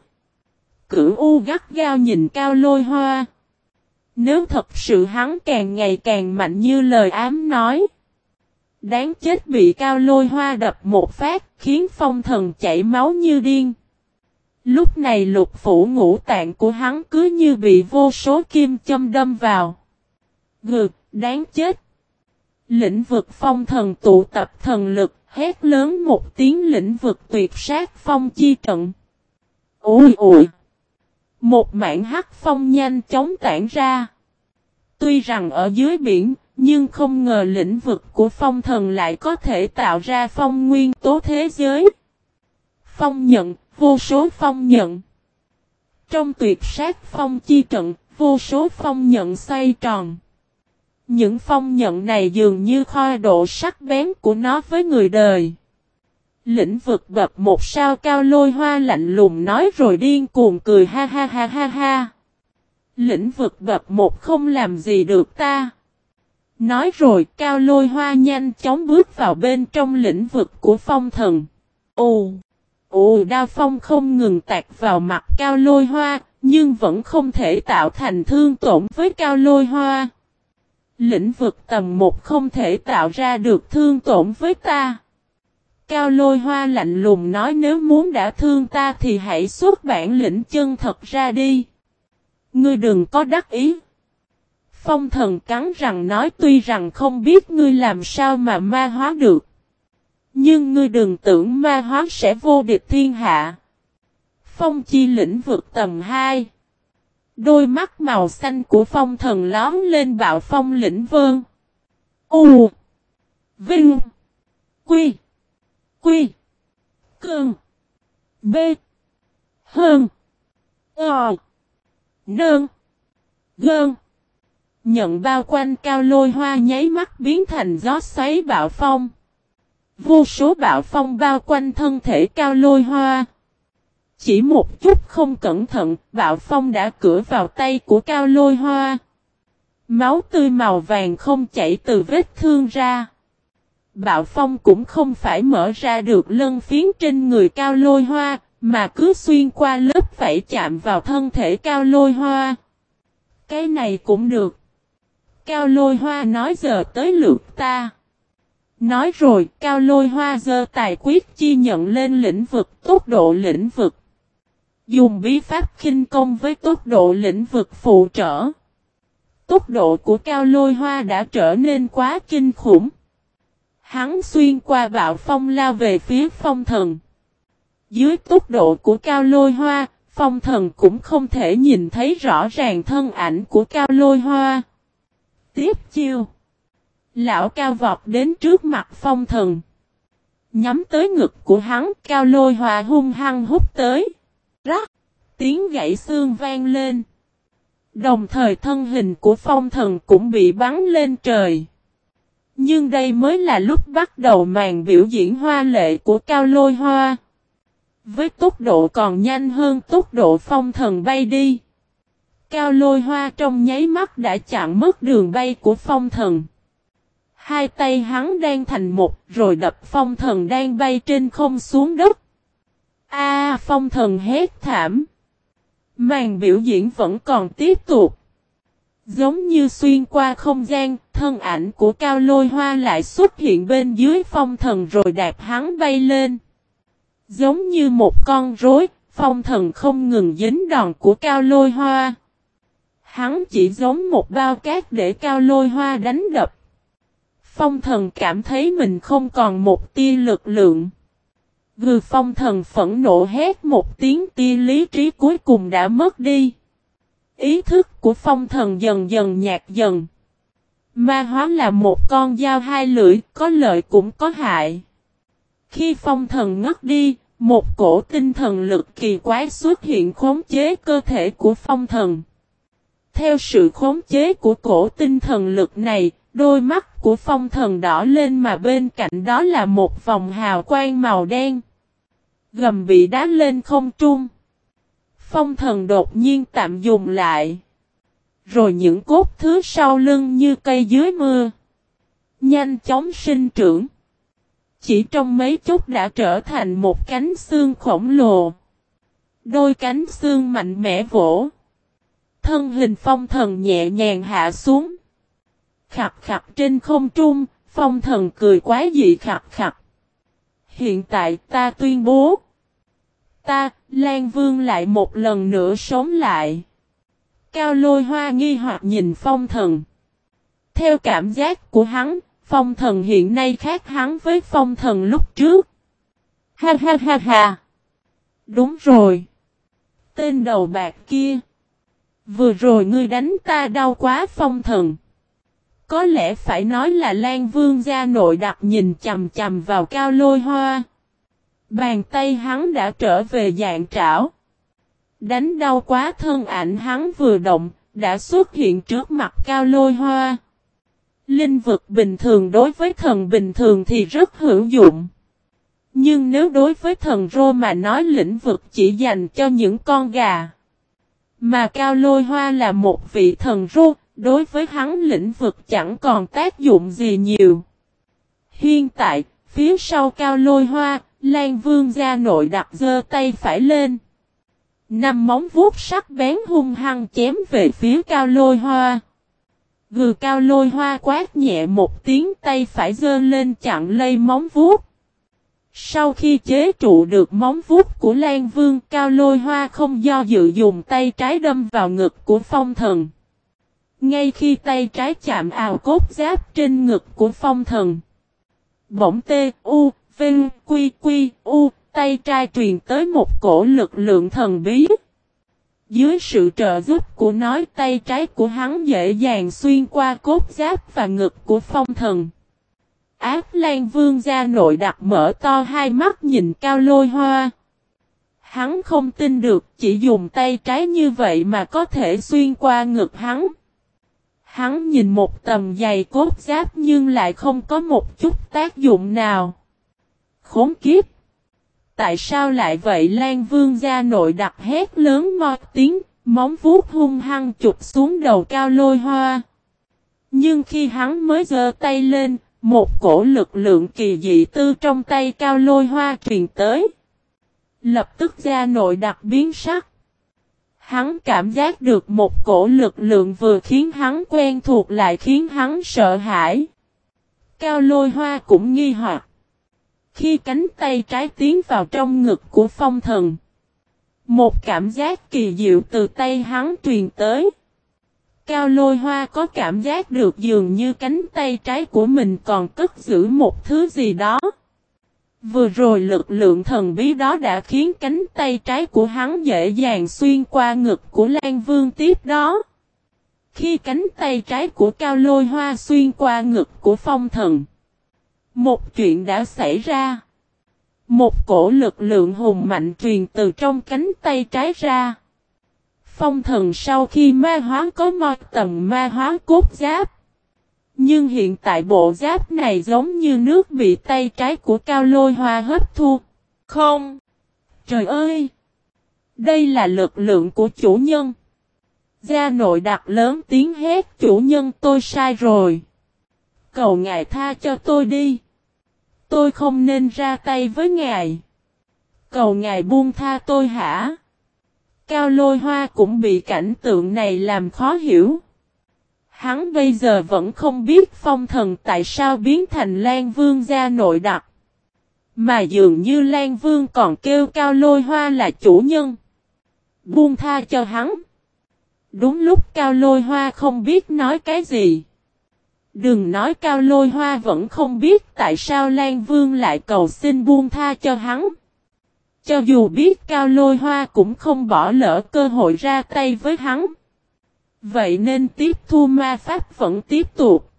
Cửu U gắt gao nhìn cao lôi hoa. Nếu thật sự hắn càng ngày càng mạnh như lời ám nói. Đáng chết bị cao lôi hoa đập một phát khiến phong thần chảy máu như điên. Lúc này lục phủ ngũ tạng của hắn cứ như bị vô số kim châm đâm vào. Gừ, đáng chết. Lĩnh vực phong thần tụ tập thần lực, hét lớn một tiếng lĩnh vực tuyệt sát phong chi trận. Ôi ôi! Một mảng hắc phong nhanh chóng tản ra. Tuy rằng ở dưới biển, nhưng không ngờ lĩnh vực của phong thần lại có thể tạo ra phong nguyên tố thế giới. Phong nhận, vô số phong nhận. Trong tuyệt sát phong chi trận, vô số phong nhận xoay tròn. Những phong nhận này dường như kho độ sắc bén của nó với người đời. Lĩnh vực bập một sao cao lôi hoa lạnh lùng nói rồi điên cuồng cười ha ha ha ha ha. Lĩnh vực bập một không làm gì được ta. Nói rồi cao lôi hoa nhanh chóng bước vào bên trong lĩnh vực của phong thần. Ồ! Ồ đao phong không ngừng tạc vào mặt cao lôi hoa, nhưng vẫn không thể tạo thành thương tổn với cao lôi hoa. Lĩnh vực tầm một không thể tạo ra được thương tổn với ta. Cao lôi hoa lạnh lùng nói nếu muốn đã thương ta thì hãy xuất bản lĩnh chân thật ra đi. Ngươi đừng có đắc ý. Phong thần cắn rằng nói tuy rằng không biết ngươi làm sao mà ma hóa được. Nhưng ngươi đừng tưởng ma hóa sẽ vô địch thiên hạ. Phong chi lĩnh vực tầm 2. Đôi mắt màu xanh của phong thần lóm lên bạo phong lĩnh vương. U. Vinh. Quy. Quy. cường B. Hơn. Ờ. Nơn. Gơn. Nhận bao quanh cao lôi hoa nháy mắt biến thành gió xoáy bạo phong. Vô số bạo phong bao quanh thân thể cao lôi hoa. Chỉ một chút không cẩn thận, bạo phong đã cửa vào tay của cao lôi hoa. Máu tươi màu vàng không chảy từ vết thương ra. Bạo phong cũng không phải mở ra được lân phiến trên người cao lôi hoa, mà cứ xuyên qua lớp phải chạm vào thân thể cao lôi hoa. Cái này cũng được. Cao lôi hoa nói giờ tới lượt ta. Nói rồi, cao lôi hoa dơ tài quyết chi nhận lên lĩnh vực tốc độ lĩnh vực. Dùng bí pháp khinh công với tốc độ lĩnh vực phụ trợ. Tốc độ của cao lôi hoa đã trở nên quá kinh khủng. Hắn xuyên qua bạo phong lao về phía phong thần. Dưới tốc độ của cao lôi hoa, phong thần cũng không thể nhìn thấy rõ ràng thân ảnh của cao lôi hoa. Tiếp chiêu. Lão cao vọt đến trước mặt phong thần. Nhắm tới ngực của hắn, cao lôi hoa hung hăng hút tới. Rắc, tiếng gãy xương vang lên. Đồng thời thân hình của phong thần cũng bị bắn lên trời. Nhưng đây mới là lúc bắt đầu màn biểu diễn hoa lệ của cao lôi hoa. Với tốc độ còn nhanh hơn tốc độ phong thần bay đi. Cao lôi hoa trong nháy mắt đã chặn mất đường bay của phong thần. Hai tay hắn đang thành một rồi đập phong thần đang bay trên không xuống đất. A phong thần hét thảm. Màn biểu diễn vẫn còn tiếp tục. Giống như xuyên qua không gian, thân ảnh của cao lôi hoa lại xuất hiện bên dưới phong thần rồi đạp hắn bay lên. Giống như một con rối, phong thần không ngừng dính đòn của cao lôi hoa. Hắn chỉ giống một bao cát để cao lôi hoa đánh đập. Phong thần cảm thấy mình không còn một tia lực lượng. Gừ phong thần phẫn nộ hét một tiếng tia lý trí cuối cùng đã mất đi. Ý thức của phong thần dần dần nhạt dần. Ma hóa là một con dao hai lưỡi, có lợi cũng có hại. Khi phong thần ngất đi, một cổ tinh thần lực kỳ quái xuất hiện khống chế cơ thể của phong thần. Theo sự khống chế của cổ tinh thần lực này, đôi mắt của phong thần đỏ lên mà bên cạnh đó là một vòng hào quang màu đen. Gầm bị đá lên không trung. Phong thần đột nhiên tạm dùng lại. Rồi những cốt thứ sau lưng như cây dưới mưa. Nhanh chóng sinh trưởng. Chỉ trong mấy chút đã trở thành một cánh xương khổng lồ. Đôi cánh xương mạnh mẽ vỗ. Thân hình phong thần nhẹ nhàng hạ xuống. Khặt khặt trên không trung, phong thần cười quá dị khặt khặt. Hiện tại ta tuyên bố. Ta, Lan Vương lại một lần nữa sống lại. Cao lôi hoa nghi hoặc nhìn phong thần. Theo cảm giác của hắn, phong thần hiện nay khác hắn với phong thần lúc trước. Ha ha ha ha. Đúng rồi. Tên đầu bạc kia. Vừa rồi ngươi đánh ta đau quá phong thần. Có lẽ phải nói là Lan Vương gia nội đặc nhìn chầm chầm vào cao lôi hoa. Bàn tay hắn đã trở về dạng trảo. Đánh đau quá thân ảnh hắn vừa động, đã xuất hiện trước mặt cao lôi hoa. Linh vực bình thường đối với thần bình thường thì rất hữu dụng. Nhưng nếu đối với thần rô mà nói lĩnh vực chỉ dành cho những con gà. Mà cao lôi hoa là một vị thần rô, đối với hắn lĩnh vực chẳng còn tác dụng gì nhiều. Hiện tại, phía sau cao lôi hoa, Lan Vương gia nội đặt dơ tay phải lên. Năm móng vuốt sắc bén hung hăng chém về phía cao lôi hoa. Gừ cao lôi hoa quát nhẹ một tiếng tay phải dơ lên chặn lây móng vuốt. Sau khi chế trụ được móng vuốt của Lan Vương cao lôi hoa không do dự dùng tay trái đâm vào ngực của phong thần. Ngay khi tay trái chạm ào cốt giáp trên ngực của phong thần. Bỗng tê, u, vinh, quy, quy, u, tay trai truyền tới một cổ lực lượng thần bí. Dưới sự trợ giúp của nói tay trái của hắn dễ dàng xuyên qua cốt giáp và ngực của phong thần. Ác Lan Vương gia nội đặt mở to hai mắt nhìn cao lôi hoa. Hắn không tin được chỉ dùng tay trái như vậy mà có thể xuyên qua ngực hắn. Hắn nhìn một tầm dày cốt giáp nhưng lại không có một chút tác dụng nào. Khốn kiếp! Tại sao lại vậy Lan Vương gia nội đặt hét lớn một tiếng, móng vuốt hung hăng chụp xuống đầu cao lôi hoa. Nhưng khi hắn mới giơ tay lên, một cổ lực lượng kỳ dị tư trong tay cao lôi hoa truyền tới. Lập tức ra nội đặc biến sắc. Hắn cảm giác được một cổ lực lượng vừa khiến hắn quen thuộc lại khiến hắn sợ hãi. Cao lôi hoa cũng nghi hoặc. Khi cánh tay trái tiến vào trong ngực của phong thần. Một cảm giác kỳ diệu từ tay hắn truyền tới. Cao lôi hoa có cảm giác được dường như cánh tay trái của mình còn cất giữ một thứ gì đó. Vừa rồi lực lượng thần bí đó đã khiến cánh tay trái của hắn dễ dàng xuyên qua ngực của Lan Vương tiếp đó. Khi cánh tay trái của Cao Lôi Hoa xuyên qua ngực của phong thần. Một chuyện đã xảy ra. Một cổ lực lượng hùng mạnh truyền từ trong cánh tay trái ra. Phong thần sau khi ma hóa có một tầng ma hóa cốt giáp. Nhưng hiện tại bộ giáp này giống như nước bị tay trái của cao lôi hoa hấp thu. Không! Trời ơi! Đây là lực lượng của chủ nhân. Gia nội đặt lớn tiếng hét, chủ nhân, tôi sai rồi. Cầu ngài tha cho tôi đi. Tôi không nên ra tay với ngài. Cầu ngài buông tha tôi hả? Cao lôi hoa cũng bị cảnh tượng này làm khó hiểu. Hắn bây giờ vẫn không biết phong thần tại sao biến thành Lan Vương gia nội đặc. Mà dường như Lan Vương còn kêu cao lôi hoa là chủ nhân. Buông tha cho hắn. Đúng lúc cao lôi hoa không biết nói cái gì. Đừng nói cao lôi hoa vẫn không biết tại sao Lan Vương lại cầu xin buông tha cho hắn. Cho dù biết cao lôi hoa cũng không bỏ lỡ cơ hội ra tay với hắn. Vậy nên tiếp thu ma pháp vẫn tiếp tục.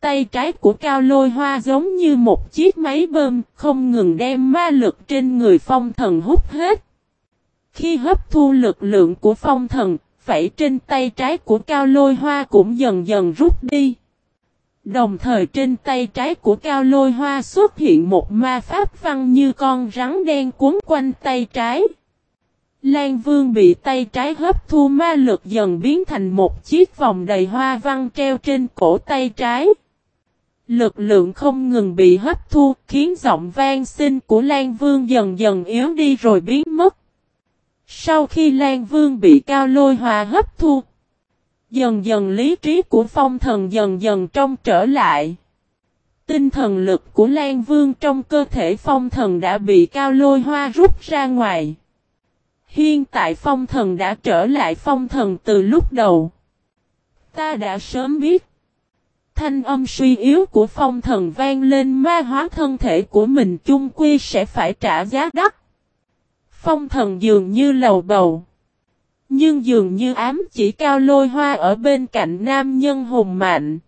Tay trái của cao lôi hoa giống như một chiếc máy bơm không ngừng đem ma lực trên người phong thần hút hết. Khi hấp thu lực lượng của phong thần, vảy trên tay trái của cao lôi hoa cũng dần dần rút đi. Đồng thời trên tay trái của cao lôi hoa xuất hiện một ma pháp văn như con rắn đen cuốn quanh tay trái. Lan Vương bị tay trái hấp thu ma lực dần biến thành một chiếc vòng đầy hoa văn treo trên cổ tay trái. Lực lượng không ngừng bị hấp thu khiến giọng vang sinh của Lan Vương dần dần yếu đi rồi biến mất. Sau khi Lan Vương bị cao lôi hòa hấp thu, dần dần lý trí của phong thần dần dần trong trở lại. Tinh thần lực của Lan Vương trong cơ thể phong thần đã bị cao lôi hoa rút ra ngoài. Hiện tại phong thần đã trở lại phong thần từ lúc đầu. Ta đã sớm biết. Thanh âm suy yếu của phong thần vang lên, ma hóa thân thể của mình chung quy sẽ phải trả giá đắt. Phong thần dường như lầu bầu. Nhưng dường như ám chỉ cao lôi hoa ở bên cạnh nam nhân hùng mạnh.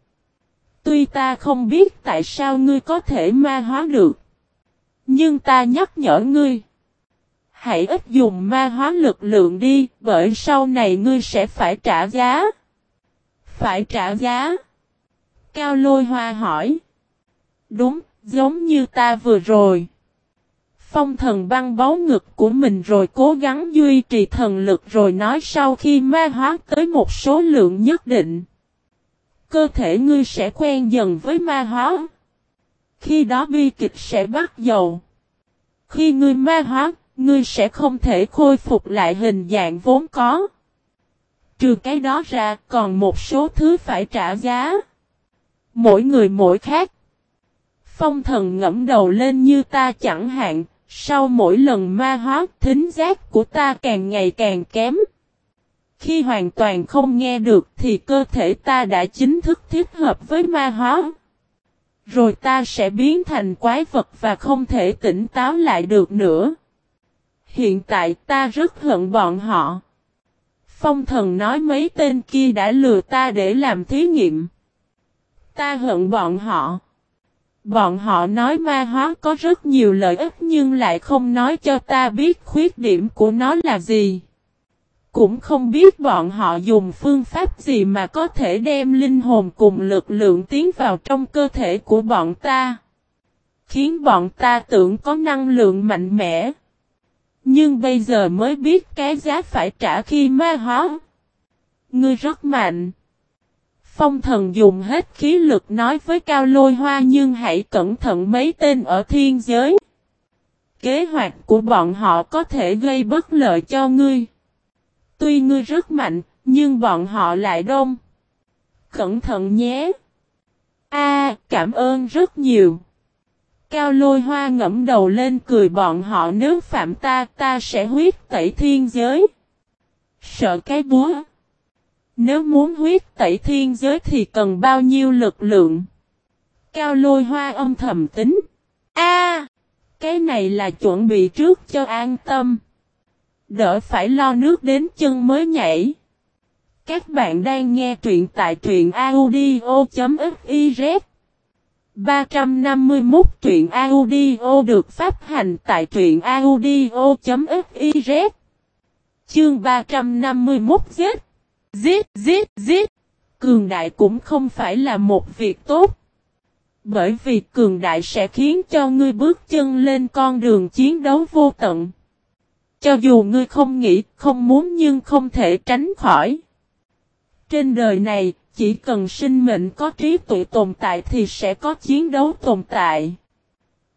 Tuy ta không biết tại sao ngươi có thể ma hóa được. Nhưng ta nhắc nhở ngươi hãy ít dùng ma hóa lực lượng đi, bởi sau này ngươi sẽ phải trả giá. Phải trả giá? Cao lôi hoa hỏi. Đúng, giống như ta vừa rồi. Phong thần băng bó ngực của mình rồi cố gắng duy trì thần lực rồi nói sau khi ma hóa tới một số lượng nhất định. Cơ thể ngươi sẽ quen dần với ma hóa. Khi đó bi kịch sẽ bắt đầu. Khi ngươi ma hóa, Ngươi sẽ không thể khôi phục lại hình dạng vốn có. Trừ cái đó ra còn một số thứ phải trả giá. Mỗi người mỗi khác. Phong thần ngẫm đầu lên như ta chẳng hạn, sau mỗi lần ma hóa thính giác của ta càng ngày càng kém. Khi hoàn toàn không nghe được thì cơ thể ta đã chính thức thiết hợp với ma hóa. Rồi ta sẽ biến thành quái vật và không thể tỉnh táo lại được nữa. Hiện tại ta rất hận bọn họ. Phong thần nói mấy tên kia đã lừa ta để làm thí nghiệm. Ta hận bọn họ. Bọn họ nói ma hóa có rất nhiều lợi ích nhưng lại không nói cho ta biết khuyết điểm của nó là gì. Cũng không biết bọn họ dùng phương pháp gì mà có thể đem linh hồn cùng lực lượng tiến vào trong cơ thể của bọn ta. Khiến bọn ta tưởng có năng lượng mạnh mẽ. Nhưng bây giờ mới biết cái giá phải trả khi ma hóa. Ngươi rất mạnh. Phong thần dùng hết khí lực nói với Cao Lôi Hoa nhưng hãy cẩn thận mấy tên ở thiên giới. Kế hoạch của bọn họ có thể gây bất lợi cho ngươi. Tuy ngươi rất mạnh, nhưng bọn họ lại đông. Cẩn thận nhé. A, cảm ơn rất nhiều. Cao lôi hoa ngẫm đầu lên cười bọn họ nếu phạm ta, ta sẽ huyết tẩy thiên giới. Sợ cái búa. Nếu muốn huyết tẩy thiên giới thì cần bao nhiêu lực lượng? Cao lôi hoa âm thầm tính. A, cái này là chuẩn bị trước cho an tâm. Đỡ phải lo nước đến chân mới nhảy. Các bạn đang nghe truyện tại truyện audio.fif 351 truyện audio được phát hành tại truyện audio.fiz Chương 351 giết Giết giết giết Cường đại cũng không phải là một việc tốt. Bởi vì cường đại sẽ khiến cho ngươi bước chân lên con đường chiến đấu vô tận. Cho dù ngươi không nghĩ, không muốn nhưng không thể tránh khỏi. Trên đời này, chỉ cần sinh mệnh có trí tuệ tồn tại thì sẽ có chiến đấu tồn tại.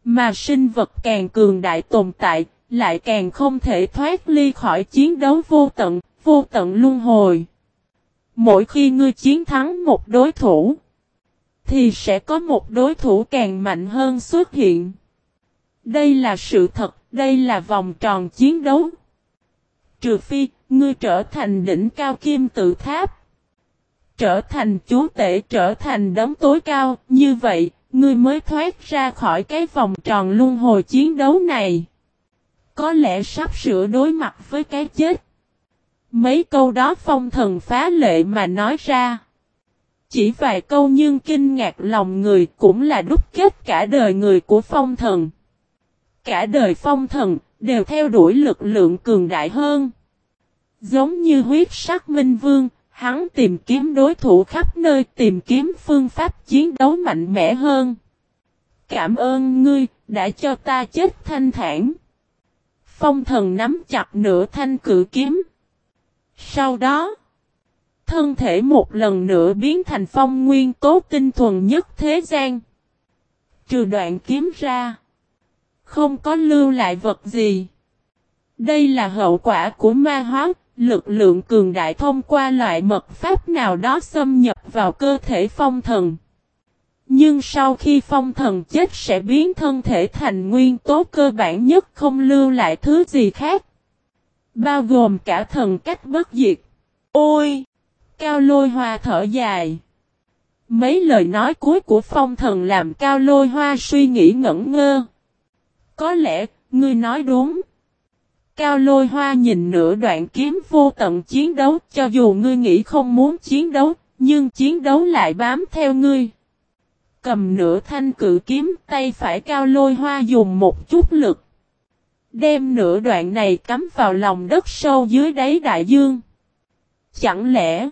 Mà sinh vật càng cường đại tồn tại, lại càng không thể thoát ly khỏi chiến đấu vô tận, vô tận luân hồi. Mỗi khi ngươi chiến thắng một đối thủ, thì sẽ có một đối thủ càng mạnh hơn xuất hiện. Đây là sự thật, đây là vòng tròn chiến đấu. Trừ phi, ngươi trở thành đỉnh cao kim tự tháp. Trở thành chúa tể trở thành đấng tối cao, như vậy, ngươi mới thoát ra khỏi cái vòng tròn luân hồi chiến đấu này. Có lẽ sắp sửa đối mặt với cái chết. Mấy câu đó phong thần phá lệ mà nói ra. Chỉ vài câu nhưng kinh ngạc lòng người cũng là đúc kết cả đời người của phong thần cả đời phong thần, đều theo đuổi lực lượng cường đại hơn. Giống như huyết sắc minh vương, hắn tìm kiếm đối thủ khắp nơi tìm kiếm phương pháp chiến đấu mạnh mẽ hơn. Cảm ơn ngươi, đã cho ta chết thanh thản. Phong thần nắm chặt nửa thanh cự kiếm. Sau đó, thân thể một lần nữa biến thành phong nguyên tố tinh thuần nhất thế gian. Trừ đoạn kiếm ra. Không có lưu lại vật gì. Đây là hậu quả của ma hóa, lực lượng cường đại thông qua loại mật pháp nào đó xâm nhập vào cơ thể phong thần. Nhưng sau khi phong thần chết sẽ biến thân thể thành nguyên tố cơ bản nhất không lưu lại thứ gì khác. Bao gồm cả thần cách bất diệt. Ôi! Cao lôi hoa thở dài. Mấy lời nói cuối của phong thần làm cao lôi hoa suy nghĩ ngẩn ngơ. Có lẽ, ngươi nói đúng. Cao lôi hoa nhìn nửa đoạn kiếm vô tận chiến đấu, cho dù ngươi nghĩ không muốn chiến đấu, nhưng chiến đấu lại bám theo ngươi. Cầm nửa thanh cự kiếm, tay phải cao lôi hoa dùng một chút lực. Đem nửa đoạn này cắm vào lòng đất sâu dưới đáy đại dương. Chẳng lẽ,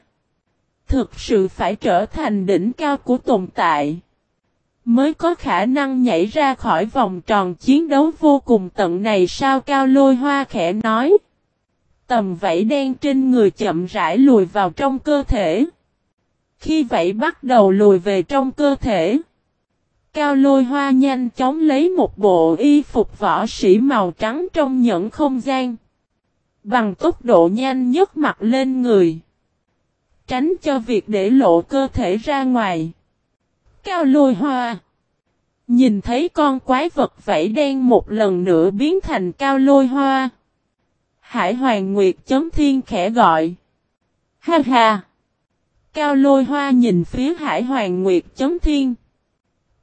thực sự phải trở thành đỉnh cao của tồn tại? Mới có khả năng nhảy ra khỏi vòng tròn chiến đấu vô cùng tận này sao cao lôi hoa khẽ nói. Tầm vẫy đen trên người chậm rãi lùi vào trong cơ thể. Khi vẫy bắt đầu lùi về trong cơ thể. Cao lôi hoa nhanh chóng lấy một bộ y phục võ sĩ màu trắng trong nhẫn không gian. Bằng tốc độ nhanh nhất mặc lên người. Tránh cho việc để lộ cơ thể ra ngoài. Cao lôi hoa. Nhìn thấy con quái vật vẫy đen một lần nữa biến thành cao lôi hoa. Hải Hoàng Nguyệt chấm thiên khẽ gọi. Ha ha! Cao lôi hoa nhìn phía Hải Hoàng Nguyệt chấm thiên.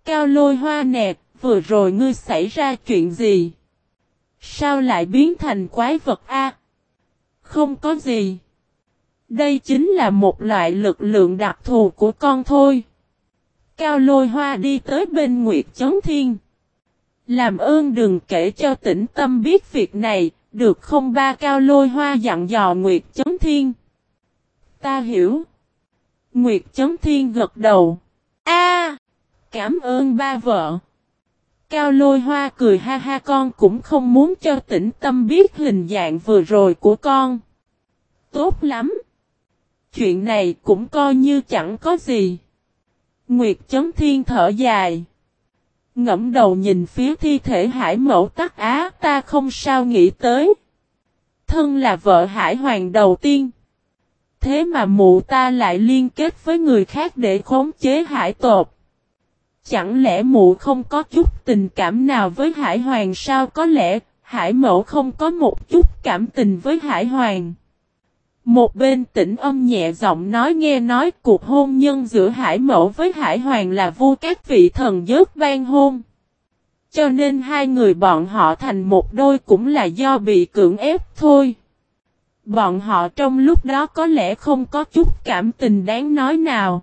Cao lôi hoa nè, vừa rồi ngươi xảy ra chuyện gì? Sao lại biến thành quái vật A? Không có gì. Đây chính là một loại lực lượng đặc thù của con thôi. Cao lôi hoa đi tới bên Nguyệt Chấn Thiên. Làm ơn đừng kể cho tĩnh tâm biết việc này, được không ba cao lôi hoa dặn dò Nguyệt Chấn Thiên. Ta hiểu. Nguyệt Chấn Thiên gật đầu. A, Cảm ơn ba vợ. Cao lôi hoa cười ha ha con cũng không muốn cho tĩnh tâm biết hình dạng vừa rồi của con. Tốt lắm. Chuyện này cũng coi như chẳng có gì. Nguyệt chấn thiên thở dài. Ngẫm đầu nhìn phía thi thể hải mẫu tắc á, ta không sao nghĩ tới. Thân là vợ hải hoàng đầu tiên. Thế mà mụ ta lại liên kết với người khác để khống chế hải tột. Chẳng lẽ mụ không có chút tình cảm nào với hải hoàng sao có lẽ hải mẫu không có một chút cảm tình với hải hoàng. Một bên tỉnh âm nhẹ giọng nói nghe nói cuộc hôn nhân giữa hải mẫu với hải hoàng là vua các vị thần giớt ban hôn. Cho nên hai người bọn họ thành một đôi cũng là do bị cưỡng ép thôi. Bọn họ trong lúc đó có lẽ không có chút cảm tình đáng nói nào.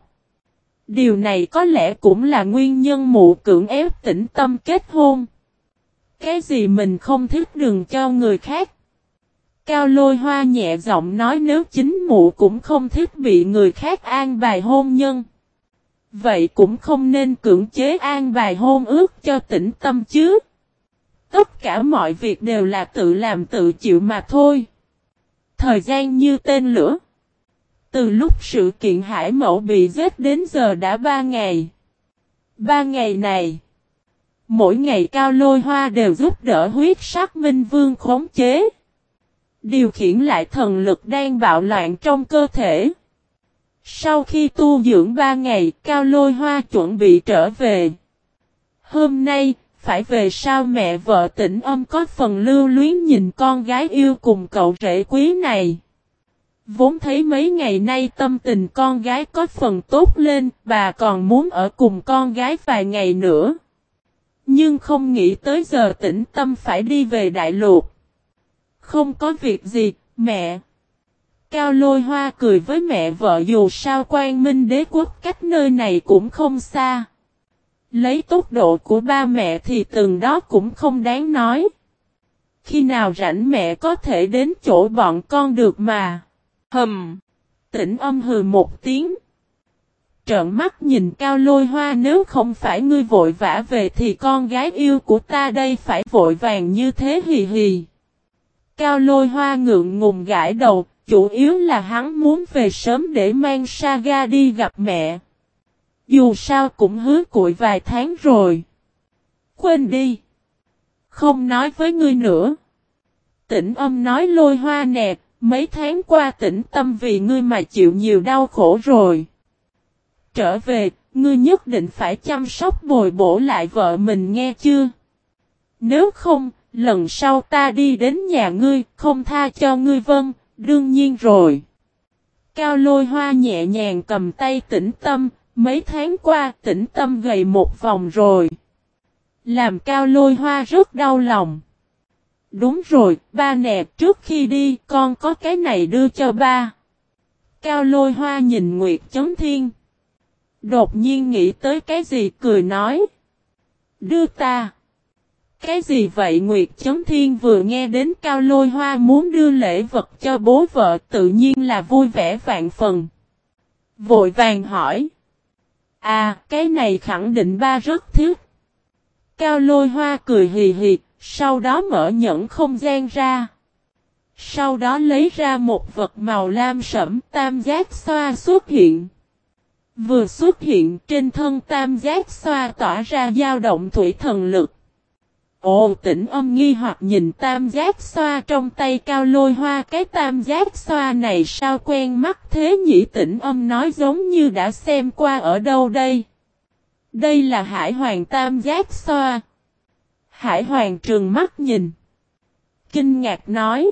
Điều này có lẽ cũng là nguyên nhân mụ cưỡng ép tĩnh tâm kết hôn. Cái gì mình không thích đừng cho người khác. Cao lôi hoa nhẹ giọng nói nếu chính mụ cũng không thích bị người khác an bài hôn nhân. Vậy cũng không nên cưỡng chế an bài hôn ước cho tĩnh tâm chứ. Tất cả mọi việc đều là tự làm tự chịu mà thôi. Thời gian như tên lửa. Từ lúc sự kiện hải mẫu bị giết đến giờ đã ba ngày. Ba ngày này. Mỗi ngày cao lôi hoa đều giúp đỡ huyết sắc minh vương khống chế. Điều khiển lại thần lực đang bạo loạn trong cơ thể. Sau khi tu dưỡng ba ngày, Cao Lôi Hoa chuẩn bị trở về. Hôm nay, phải về sao mẹ vợ tỉnh âm có phần lưu luyến nhìn con gái yêu cùng cậu rể quý này. Vốn thấy mấy ngày nay tâm tình con gái có phần tốt lên, bà còn muốn ở cùng con gái vài ngày nữa. Nhưng không nghĩ tới giờ tĩnh tâm phải đi về đại lục. Không có việc gì, mẹ. Cao lôi hoa cười với mẹ vợ dù sao quan minh đế quốc cách nơi này cũng không xa. Lấy tốc độ của ba mẹ thì từng đó cũng không đáng nói. Khi nào rảnh mẹ có thể đến chỗ bọn con được mà. Hầm. Tỉnh âm hừ một tiếng. Trợn mắt nhìn cao lôi hoa nếu không phải ngươi vội vã về thì con gái yêu của ta đây phải vội vàng như thế hì hì. Cao lôi hoa ngượng ngùng gãi đầu, chủ yếu là hắn muốn về sớm để mang Saga đi gặp mẹ. Dù sao cũng hứa cuội vài tháng rồi. Quên đi. Không nói với ngươi nữa. Tỉnh âm nói lôi hoa nè, mấy tháng qua tĩnh tâm vì ngươi mà chịu nhiều đau khổ rồi. Trở về, ngươi nhất định phải chăm sóc bồi bổ lại vợ mình nghe chưa? Nếu không, lần sau ta đi đến nhà ngươi, không tha cho ngươi vâng, đương nhiên rồi. Cao lôi hoa nhẹ nhàng cầm tay tĩnh tâm, mấy tháng qua tĩnh tâm gầy một vòng rồi. Làm cao lôi hoa rất đau lòng. Đúng rồi, ba nè, trước khi đi, con có cái này đưa cho ba. Cao lôi hoa nhìn Nguyệt Chấn Thiên. Đột nhiên nghĩ tới cái gì cười nói. Đưa ta. Cái gì vậy Nguyệt Chấn Thiên vừa nghe đến Cao Lôi Hoa muốn đưa lễ vật cho bố vợ tự nhiên là vui vẻ vạn phần. Vội vàng hỏi. À, cái này khẳng định ba rất thích. Cao Lôi Hoa cười hì hì, sau đó mở nhẫn không gian ra. Sau đó lấy ra một vật màu lam sẫm tam giác xoa xuất hiện. Vừa xuất hiện trên thân tam giác xoa tỏa ra dao động thủy thần lực. Ồ tỉnh âm nghi hoặc nhìn tam giác xoa trong tay cao lôi hoa cái tam giác xoa này sao quen mắt thế nhỉ tỉnh âm nói giống như đã xem qua ở đâu đây. Đây là hải hoàng tam giác xoa. Hải hoàng trường mắt nhìn. Kinh ngạc nói.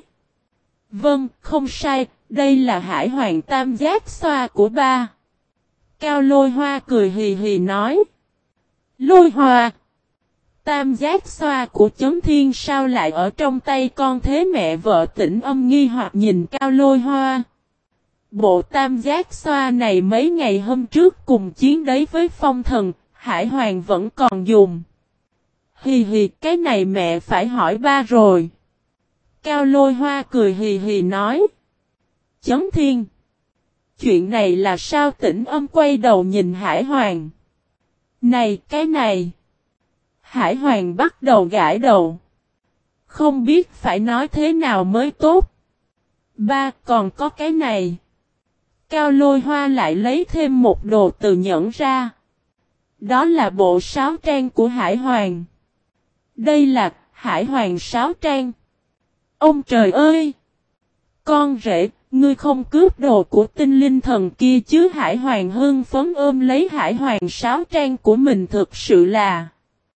Vâng, không sai, đây là hải hoàng tam giác xoa của ba. Cao lôi hoa cười hì hì nói. Lôi hoa. Tam giác xoa của chấm thiên sao lại ở trong tay con thế mẹ vợ tỉnh âm nghi hoặc nhìn cao lôi hoa. Bộ tam giác xoa này mấy ngày hôm trước cùng chiến đấy với phong thần, Hải Hoàng vẫn còn dùng. Hì hì cái này mẹ phải hỏi ba rồi. Cao lôi hoa cười hì hì nói. chấm thiên. Chuyện này là sao tỉnh âm quay đầu nhìn Hải Hoàng. Này cái này. Hải Hoàng bắt đầu gãi đầu. Không biết phải nói thế nào mới tốt. Ba còn có cái này. Cao lôi hoa lại lấy thêm một đồ từ nhẫn ra. Đó là bộ sáo trang của Hải Hoàng. Đây là Hải Hoàng sáo trang. Ông trời ơi! Con rể, ngươi không cướp đồ của tinh linh thần kia chứ Hải Hoàng hưng phấn ôm lấy Hải Hoàng sáo trang của mình thực sự là